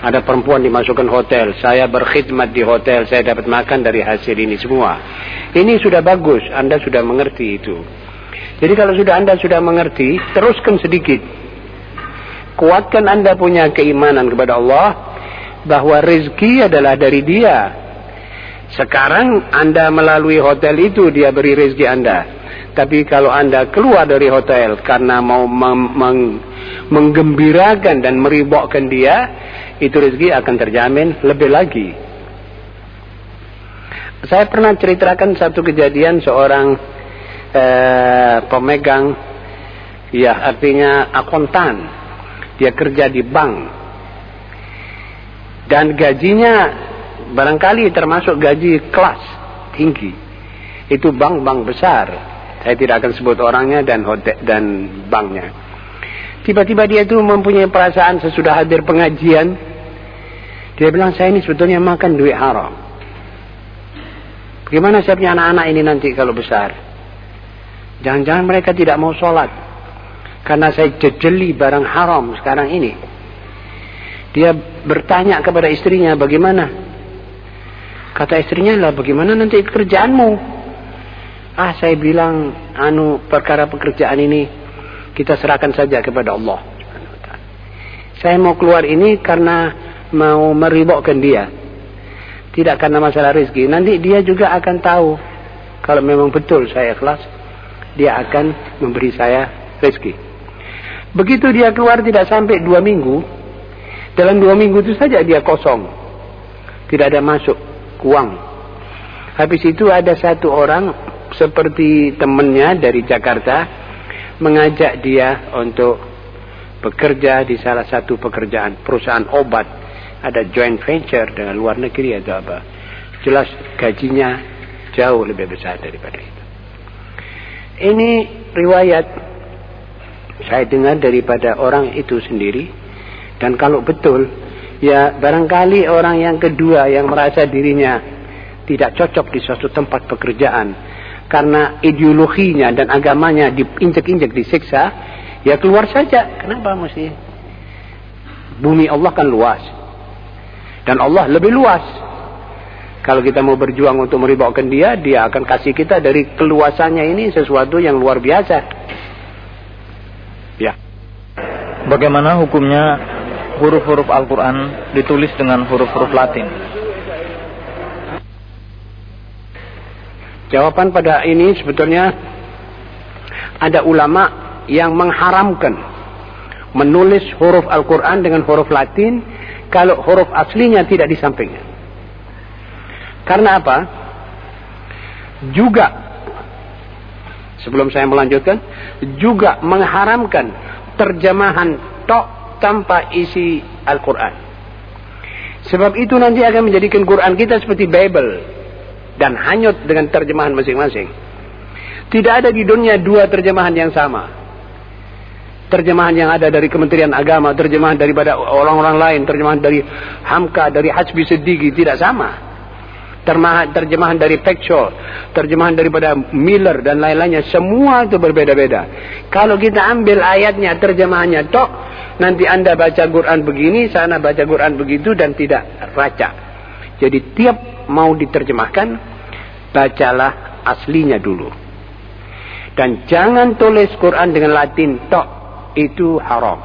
Ada perempuan dimasukkan hotel. Saya berkhidmat di hotel. Saya dapat makan dari hasil ini semua. Ini sudah bagus. Anda sudah mengerti itu. Jadi kalau sudah anda sudah mengerti. Teruskan sedikit. Kuatkan anda punya keimanan kepada Allah. Bahwa rezeki adalah dari dia. Sekarang Anda melalui hotel itu dia beri rezeki Anda. Tapi kalau Anda keluar dari hotel karena mau meng meng menggembirakan dan meribokkan dia, itu rezeki akan terjamin lebih lagi. Saya pernah ceritakan satu kejadian seorang eh, pemegang, ya artinya akuntan. Dia kerja di bank. Dan gajinya barangkali termasuk gaji kelas tinggi. Itu bank-bank besar saya tidak akan sebut orangnya dan hotel dan banknya. Tiba-tiba dia itu mempunyai perasaan sesudah hadir pengajian. Dia bilang, saya ini sebetulnya makan duit haram. Bagaimana saya punya anak-anak ini nanti kalau besar? Jangan-jangan mereka tidak mau sholat. Karena saya jejeli barang haram sekarang ini. Dia bertanya kepada istrinya, bagaimana? Kata istrinya lah, bagaimana nanti kerjaanmu? Ah saya bilang anu perkara pekerjaan ini kita serahkan saja kepada Allah. Saya mau keluar ini karena mau meribokkan dia. Tidak karena masalah rezeki. Nanti dia juga akan tahu kalau memang betul saya ikhlas, dia akan memberi saya rezeki. Begitu dia keluar tidak sampai dua minggu, dalam dua minggu itu saja dia kosong. Tidak ada masuk uang. Habis itu ada satu orang seperti temannya dari Jakarta mengajak dia untuk bekerja di salah satu pekerjaan perusahaan obat ada joint venture dengan luar negeri atau apa jelas gajinya jauh lebih besar daripada itu ini riwayat saya dengar daripada orang itu sendiri dan kalau betul ya barangkali orang yang kedua yang merasa dirinya tidak cocok di suatu tempat pekerjaan karena ideologinya dan agamanya diinjek-injek disiksa, ya keluar saja. Kenapa mesti? Bumi Allah kan luas. Dan Allah lebih luas. Kalau kita mau berjuang untuk meribaukan dia, dia akan kasih kita dari keluasannya ini sesuatu yang luar biasa. Bagaimana hukumnya huruf-huruf Al-Quran ditulis dengan huruf-huruf Latin? Jawaban pada ini sebetulnya ada ulama yang mengharamkan menulis huruf Al-Quran dengan huruf Latin kalau huruf aslinya tidak di sampingnya. Karena apa? Juga sebelum saya melanjutkan juga mengharamkan terjemahan tok tanpa isi Al-Quran. Sebab itu nanti akan menjadikan Quran kita seperti Bible dan hanyut dengan terjemahan masing-masing. Tidak ada di dunia dua terjemahan yang sama. Terjemahan yang ada dari Kementerian Agama, terjemahan daripada orang-orang lain, terjemahan dari Hamka, dari Hasbi Siddiqi, tidak sama. Terjemahan, dari Pekchol, terjemahan daripada Miller dan lain-lainnya, semua itu berbeda-beda. Kalau kita ambil ayatnya, terjemahannya tok, nanti anda baca Quran begini, sana baca Quran begitu dan tidak raca. Jadi tiap mau diterjemahkan, bacalah aslinya dulu. Dan jangan tulis Quran dengan Latin tok, itu haram.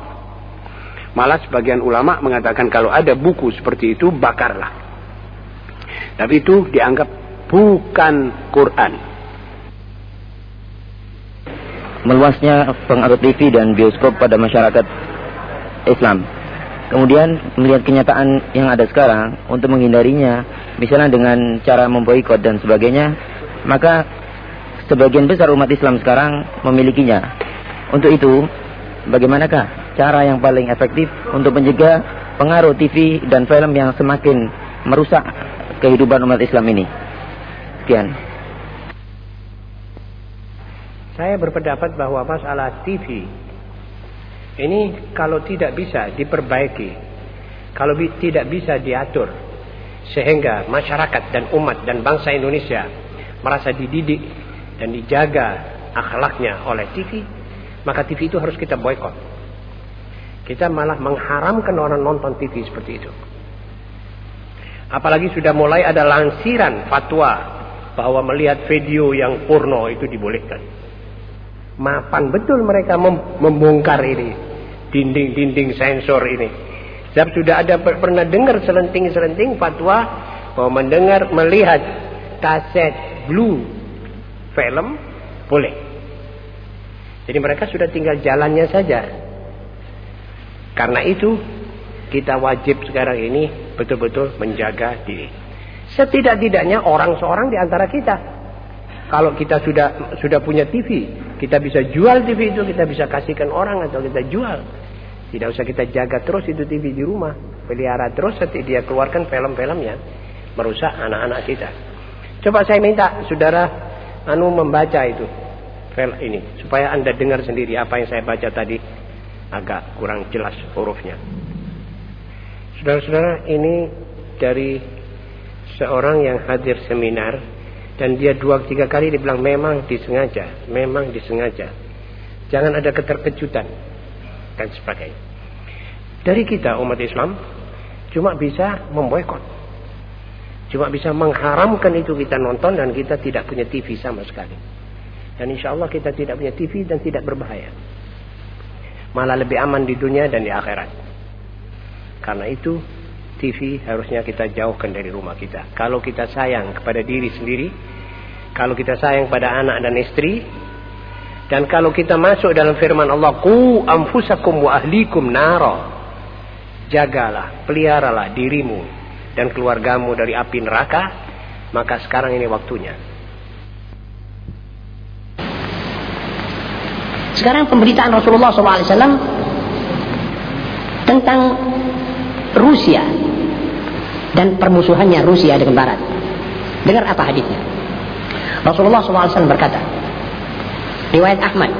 Malah sebagian ulama mengatakan kalau ada buku seperti itu, bakarlah. Tapi itu dianggap bukan Quran. Meluasnya pengaruh TV dan bioskop pada masyarakat Islam Kemudian melihat kenyataan yang ada sekarang untuk menghindarinya, misalnya dengan cara memboikot dan sebagainya, maka sebagian besar umat Islam sekarang memilikinya. Untuk itu, bagaimanakah cara yang paling efektif untuk mencegah pengaruh TV dan film yang semakin merusak kehidupan umat Islam ini? Sekian. Saya berpendapat bahwa masalah TV ini kalau tidak bisa diperbaiki, kalau tidak bisa diatur, sehingga masyarakat dan umat dan bangsa Indonesia merasa dididik dan dijaga akhlaknya oleh TV, maka TV itu harus kita boykot. Kita malah mengharamkan orang nonton TV seperti itu. Apalagi sudah mulai ada lansiran fatwa bahwa melihat video yang porno itu dibolehkan. Mapan betul mereka membongkar ini dinding-dinding sensor ini. Sebab sudah ada pernah dengar selenting-selenting fatwa bahwa mendengar melihat kaset blue film boleh. Jadi mereka sudah tinggal jalannya saja. Karena itu kita wajib sekarang ini betul-betul menjaga diri. Setidak-tidaknya orang seorang di antara kita. Kalau kita sudah sudah punya TV, kita bisa jual TV itu, kita bisa kasihkan orang atau kita jual. Tidak usah kita jaga terus itu TV di rumah. Pelihara terus setiap dia keluarkan film-film yang merusak anak-anak kita. Coba saya minta saudara anu membaca itu file ini supaya Anda dengar sendiri apa yang saya baca tadi agak kurang jelas hurufnya. Saudara-saudara, ini dari seorang yang hadir seminar dan dia dua tiga kali dibilang memang disengaja, memang disengaja. Jangan ada keterkejutan dan sebagainya. Dari kita umat Islam cuma bisa memboikot. Cuma bisa mengharamkan itu kita nonton dan kita tidak punya TV sama sekali. Dan insya Allah kita tidak punya TV dan tidak berbahaya. Malah lebih aman di dunia dan di akhirat. Karena itu TV harusnya kita jauhkan dari rumah kita. Kalau kita sayang kepada diri sendiri, kalau kita sayang pada anak dan istri, dan kalau kita masuk dalam firman Allah, "Qu anfusakum wa ahlikum nara." Jagalah, peliharalah dirimu dan keluargamu dari api neraka, maka sekarang ini waktunya. Sekarang pemberitaan Rasulullah SAW tentang Rusia dan permusuhannya Rusia dengan Barat. Dengar apa hadisnya? Rasulullah SAW berkata, riwayat Ahmad,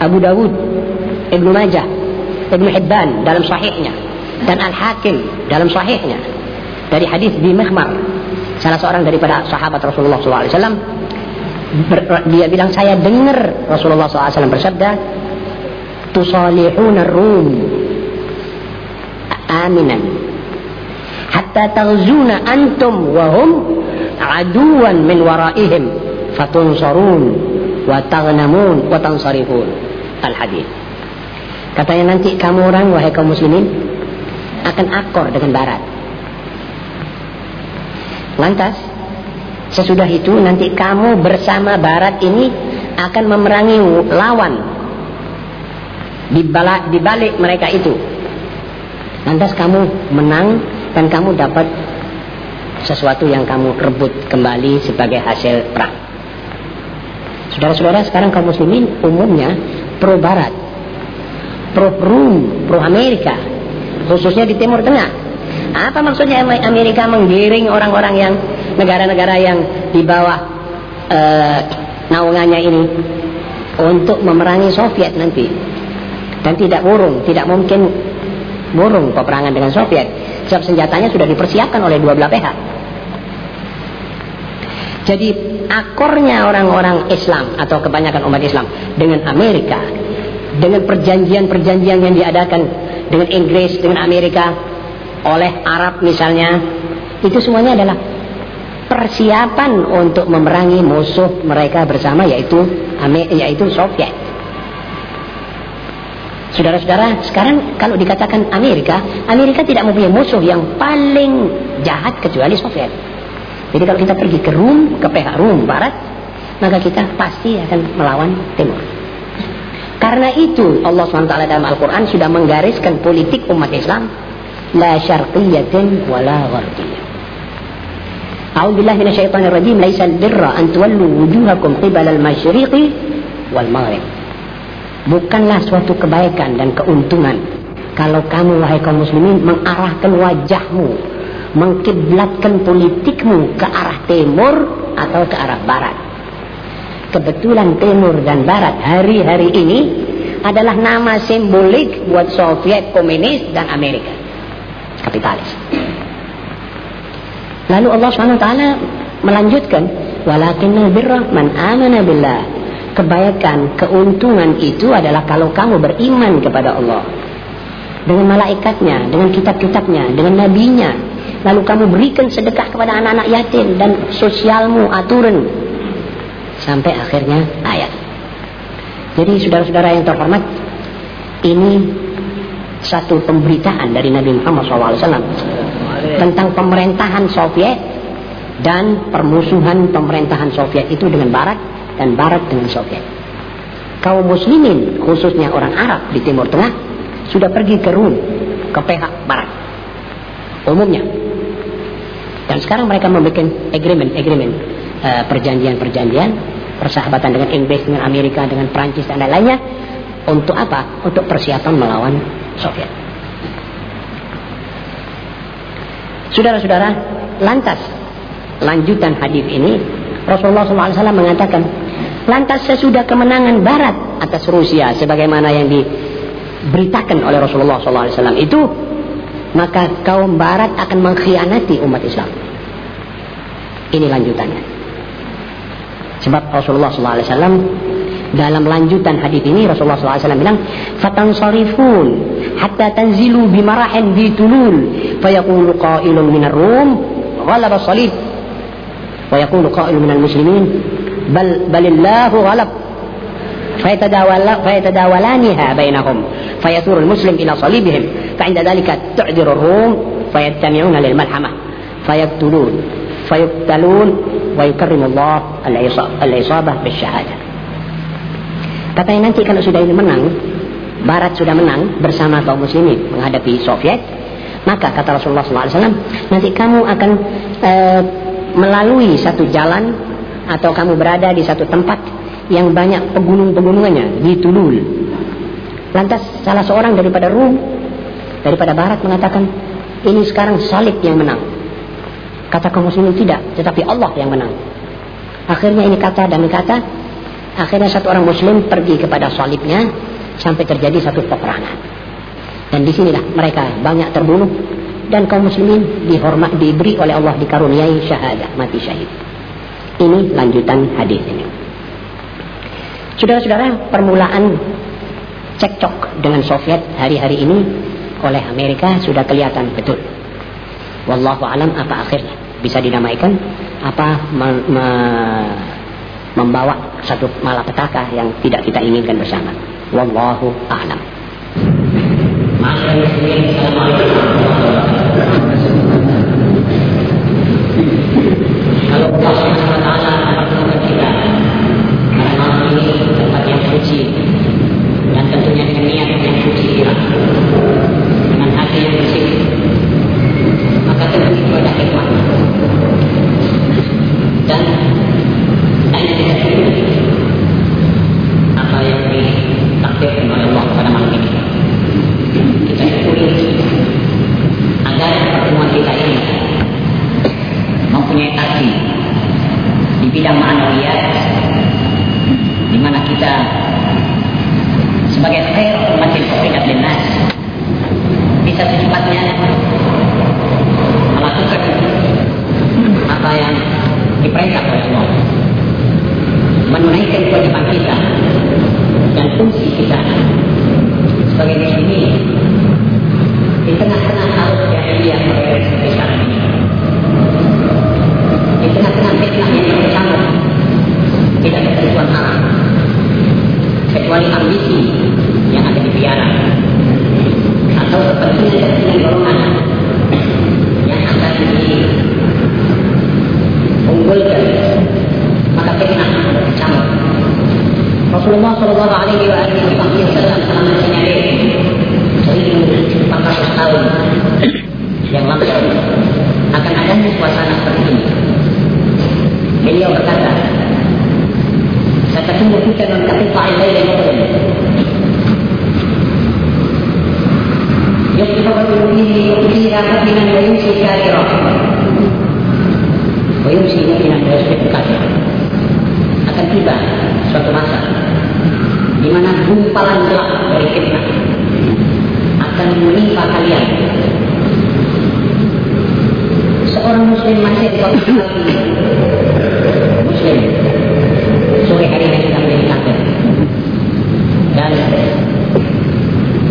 Abu Dawud, Ibnu Majah, Ibnu Hibban dalam sahihnya dan Al-Hakim dalam sahihnya dari hadis di Mehmar salah seorang daripada sahabat Rasulullah SAW dia bilang saya dengar Rasulullah SAW bersabda tusalihuna rum aminan hatta taghzuna antum wa hum aduwan min waraihim fatunsarun wa taghnamun wa tansarifun al hadis katanya nanti kamu orang wahai kaum muslimin akan akor dengan barat. Lantas sesudah itu nanti kamu bersama barat ini akan memerangi lawan di balik mereka itu lantas kamu menang dan kamu dapat sesuatu yang kamu rebut kembali sebagai hasil perang. Saudara-saudara, sekarang kaum muslimin umumnya pro barat, pro Rum, pro Amerika, khususnya di Timur Tengah. Apa maksudnya Amerika menggiring orang-orang yang negara-negara yang di bawah uh, naungannya ini untuk memerangi Soviet nanti dan tidak burung, tidak mungkin burung peperangan dengan Soviet. Sebab senjatanya sudah dipersiapkan oleh dua belah pihak. Jadi akornya orang-orang Islam atau kebanyakan umat Islam dengan Amerika, dengan perjanjian-perjanjian yang diadakan dengan Inggris, dengan Amerika, oleh Arab misalnya, itu semuanya adalah persiapan untuk memerangi musuh mereka bersama yaitu yaitu Soviet. Saudara-saudara, sekarang kalau dikatakan Amerika, Amerika tidak mempunyai musuh yang paling jahat kecuali Soviet. Jadi kalau kita pergi ke Rum, ke pihak Rum Barat, maka kita pasti akan melawan Timur. Karena itu Allah SWT dalam Al-Quran sudah menggariskan politik umat Islam la syarqiyatin wa la gharbiyah. A'udzu billahi minasyaitonir rajim laisal birra an tuwallu wujuhakum qibala al-masyriqi wal maghrib bukanlah suatu kebaikan dan keuntungan. Kalau kamu wahai kaum muslimin mengarahkan wajahmu mengkiblatkan politikmu ke arah timur atau ke arah barat. Kebetulan timur dan barat hari-hari ini adalah nama simbolik buat Soviet komunis dan Amerika. Kapitalis. Lalu Allah SWT melanjutkan walakinnal birra man amana billah kebaikan, keuntungan itu adalah kalau kamu beriman kepada Allah. Dengan malaikatnya, dengan kitab-kitabnya, dengan nabinya. Lalu kamu berikan sedekah kepada anak-anak yatim dan sosialmu aturan. Sampai akhirnya ayat. Jadi saudara-saudara yang terhormat, ini satu pemberitaan dari Nabi Muhammad SAW tentang pemerintahan Soviet dan permusuhan pemerintahan Soviet itu dengan Barat dan Barat dengan Soviet. kaum muslimin khususnya orang Arab di Timur Tengah sudah pergi ke Rum, ke pihak Barat. Umumnya. Dan sekarang mereka membuat agreement-agreement uh, perjanjian-perjanjian persahabatan dengan Inggris, dengan Amerika, dengan Prancis dan lain-lainnya untuk apa? Untuk persiapan melawan Soviet. Saudara-saudara, lantas lanjutan hadis ini Rasulullah SAW mengatakan Lantas sesudah kemenangan Barat atas Rusia sebagaimana yang diberitakan oleh Rasulullah SAW itu maka kaum Barat akan mengkhianati umat Islam. Ini lanjutannya. Sebab Rasulullah SAW dalam lanjutan hadis ini Rasulullah SAW bilang fatansarifun hatta tanzilu bimarahin bitulul fayaqulu qailun minar rum ghalaba salib wa yaqulu qailun minal muslimin بل بل الله غلب فيتداول فيتداولانها بينهم فيثور المسلم إلى صليبهم فعند ذلك تعذر الروم فيجتمعون للملحمة فيقتلون فيقتلون ويكرم الله العصابة بالشهادة Katanya nanti kalau sudah ini menang, Barat sudah menang bersama kaum muslimin menghadapi Soviet, maka kata Rasulullah SAW, nanti kamu akan uh, melalui satu jalan atau kamu berada di satu tempat yang banyak pegunung-pegunungannya di Tulul. Lantas salah seorang daripada Rum, daripada Barat mengatakan, ini sekarang salib yang menang. Kata kaum muslimin tidak, tetapi Allah yang menang. Akhirnya ini kata dan kata, akhirnya satu orang muslim pergi kepada salibnya sampai terjadi satu peperangan. Dan di sinilah mereka banyak terbunuh dan kaum muslimin dihormat diberi oleh Allah dikaruniai syahadah mati syahid. Ini lanjutan hadis ini. Saudara-saudara, permulaan cekcok dengan Soviet hari-hari ini oleh Amerika sudah kelihatan betul. Wallahu alam apa akhirnya bisa dinamaikan apa me me membawa satu malapetaka yang tidak kita inginkan bersama. Wallahu a'lam. Kalau suci dan tentunya dengan niat yang suci dengan hati yang bersih maka tentu itu ada hikmah dan hanya kita apa yang ditakdirkan oleh Allah pada malam ini. Kita syukuri. Agar pertemuan kita ini mempunyai arti di bidang ma'nawiyat di mana kita sebagai khair umatin ukhrijat linnas bisa secepatnya melakukan apa yang diperintah oleh Allah menunaikan kewajiban kita dan fungsi kita sebagai muslimin di tengah-tengah arus jahiliyah modern seperti sekarang ini. Di tengah-tengah fitnah yang bercampur tidak ada tujuan haram. Kecuali ambisi yang ada di biara atau kepentingan-kepentingan golongan yang akan diunggulkan maka fitnah bercampur Rasulullah Shallallahu Alaihi Wasallam telah mensinyalir seribu empat ratus tahun yang lalu akan adanya suasana seperti ini. Beliau berkata, ستكون فتن كقطع الليل المظلم يصبح الرجل فيه فيها مؤمنا ويمسي كافرا ويمسي مؤمنا ويصبح كافرا akan tiba suatu masa di mana gumpalan gelap dari fitnah akan menimpa kalian. Seorang muslim masih di kota muslim sore hari ini sudah menjadi kafir dan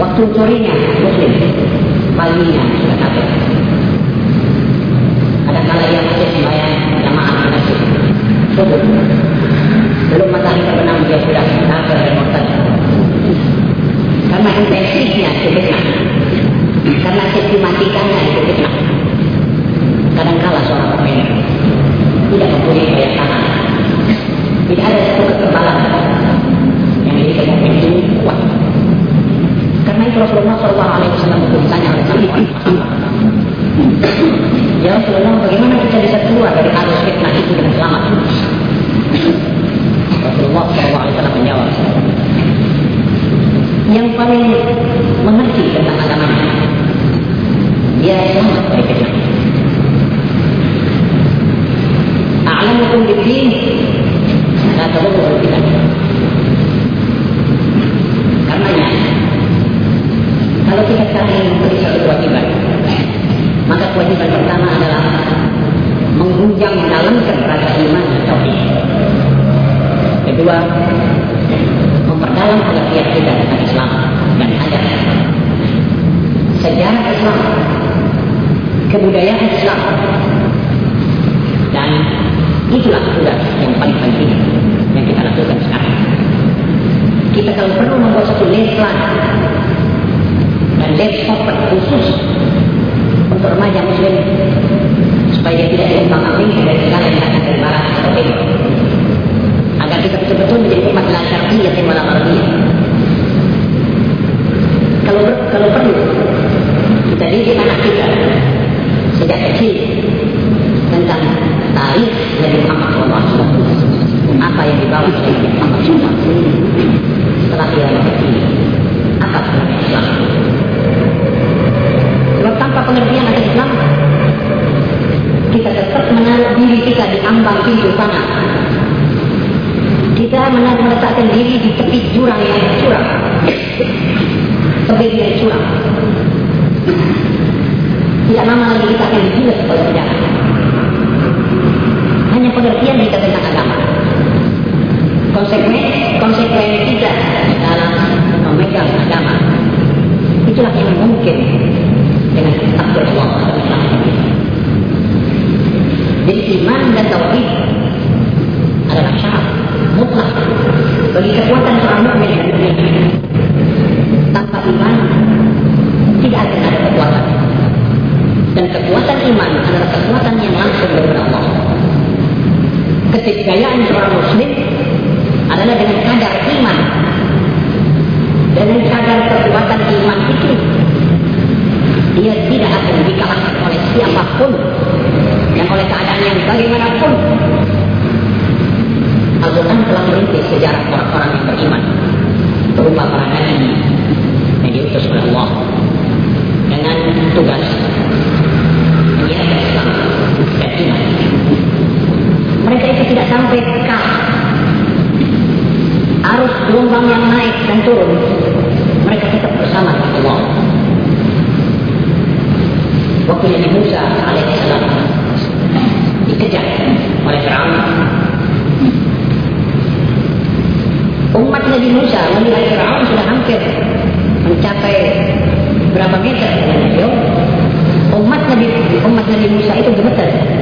waktu sorenya muslim paginya sudah kafir. Ada kala ia masih sembahyang jamaah di masjid. Subuh. Belum matahari terbenam dia sudah kafir dan murtad karena intensifnya itu fitnah. Karena sistematikannya itu fitnah. Kadangkala seorang pemimpin tidak mempunyai daya tahan jadi ada satu kekebalan yang ini mukmin itu kuat. Karena itu Rasulullah Shallallahu Alaihi Wasallam itu ditanya oleh Nabi Ya Rasulullah, bagaimana kita bisa keluar dari arus fitnah itu dengan selamat? Rasulullah Shallallahu Alaihi Wasallam menjawab, yang paling mengerti tentang agama dia selamat dari fitnah. A'lamukum bidin la tadurru kita. Karenanya kalau kita sekarang ingin memberi satu kewajiban, maka kewajiban pertama adalah menghunjam mendalamkan rasa iman tauhid. Kedua, memperdalam pengertian kita tentang Islam dan ajar sejarah Islam, kebudayaan Islam, dan itulah tugas yang paling penting yang kita lakukan sekarang. Kita kalau perlu membuat satu lesson dan laptop khusus untuk remaja muslim. Supaya dia tidak diumpang ambing dari segala yang dari barat atau timur agar kita betul-betul menjadi umat la syarqiyyah wala gharbiyah kalau kalau perlu kita didik anak kita. Sejak kecil tentang tarikh Nabi Muhammad SAW apa yang dibawa Nabi Muhammad SAW mengerti apa sebenarnya Islam sebab tanpa pengertian akan Islam kita tetap menaruh diri kita di ambang pintu sana kita meletakkan diri di tepi jurang yang curam tebing yang curam tidak lama lagi kita akan digilas oleh sejarah hanya pengertian kita tentang agama konsekuen konsekuen kita dalam memegang agama itulah yang mungkin dengan takdir Allah jadi iman dan tauhid adalah syarat mutlak bagi kekuatan seorang mukmin. Tanpa iman tidak akan ada kekuatan. Dan kekuatan iman adalah kekuatan yang langsung dari Allah. Ketigayaan seorang muslim adalah dengan kadar iman. Dengan kadar kekuatan iman itu dia tidak akan dikalahkan oleh siapa pun dan oleh keadaan yang bagaimanapun Al-Quran telah merintis sejarah orang-orang yang beriman berupa para nabi yang diutus oleh Allah dengan tugas menyiarkan Islam dan iman. Mereka itu tidak sampai kalah. Arus gelombang yang naik dan turun, mereka tetap bersama Allah. Waktu Nabi Musa alaihissalam dikejar oleh Firaun umat Nabi Musa melihat Fir'aun sudah hampir mencapai berapa meter. Umat Nabi umat Nabi Musa itu gemetar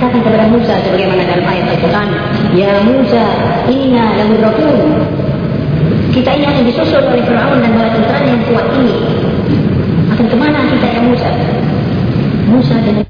mengatakan kepada Musa sebagaimana dalam ayat Al-Quran, Ya Musa, inna lamudrakun. Kita ini akan disusul oleh Fir'aun dan bala tentara yang kuat ini. Akan ke mana kita ya Musa? Musa dengan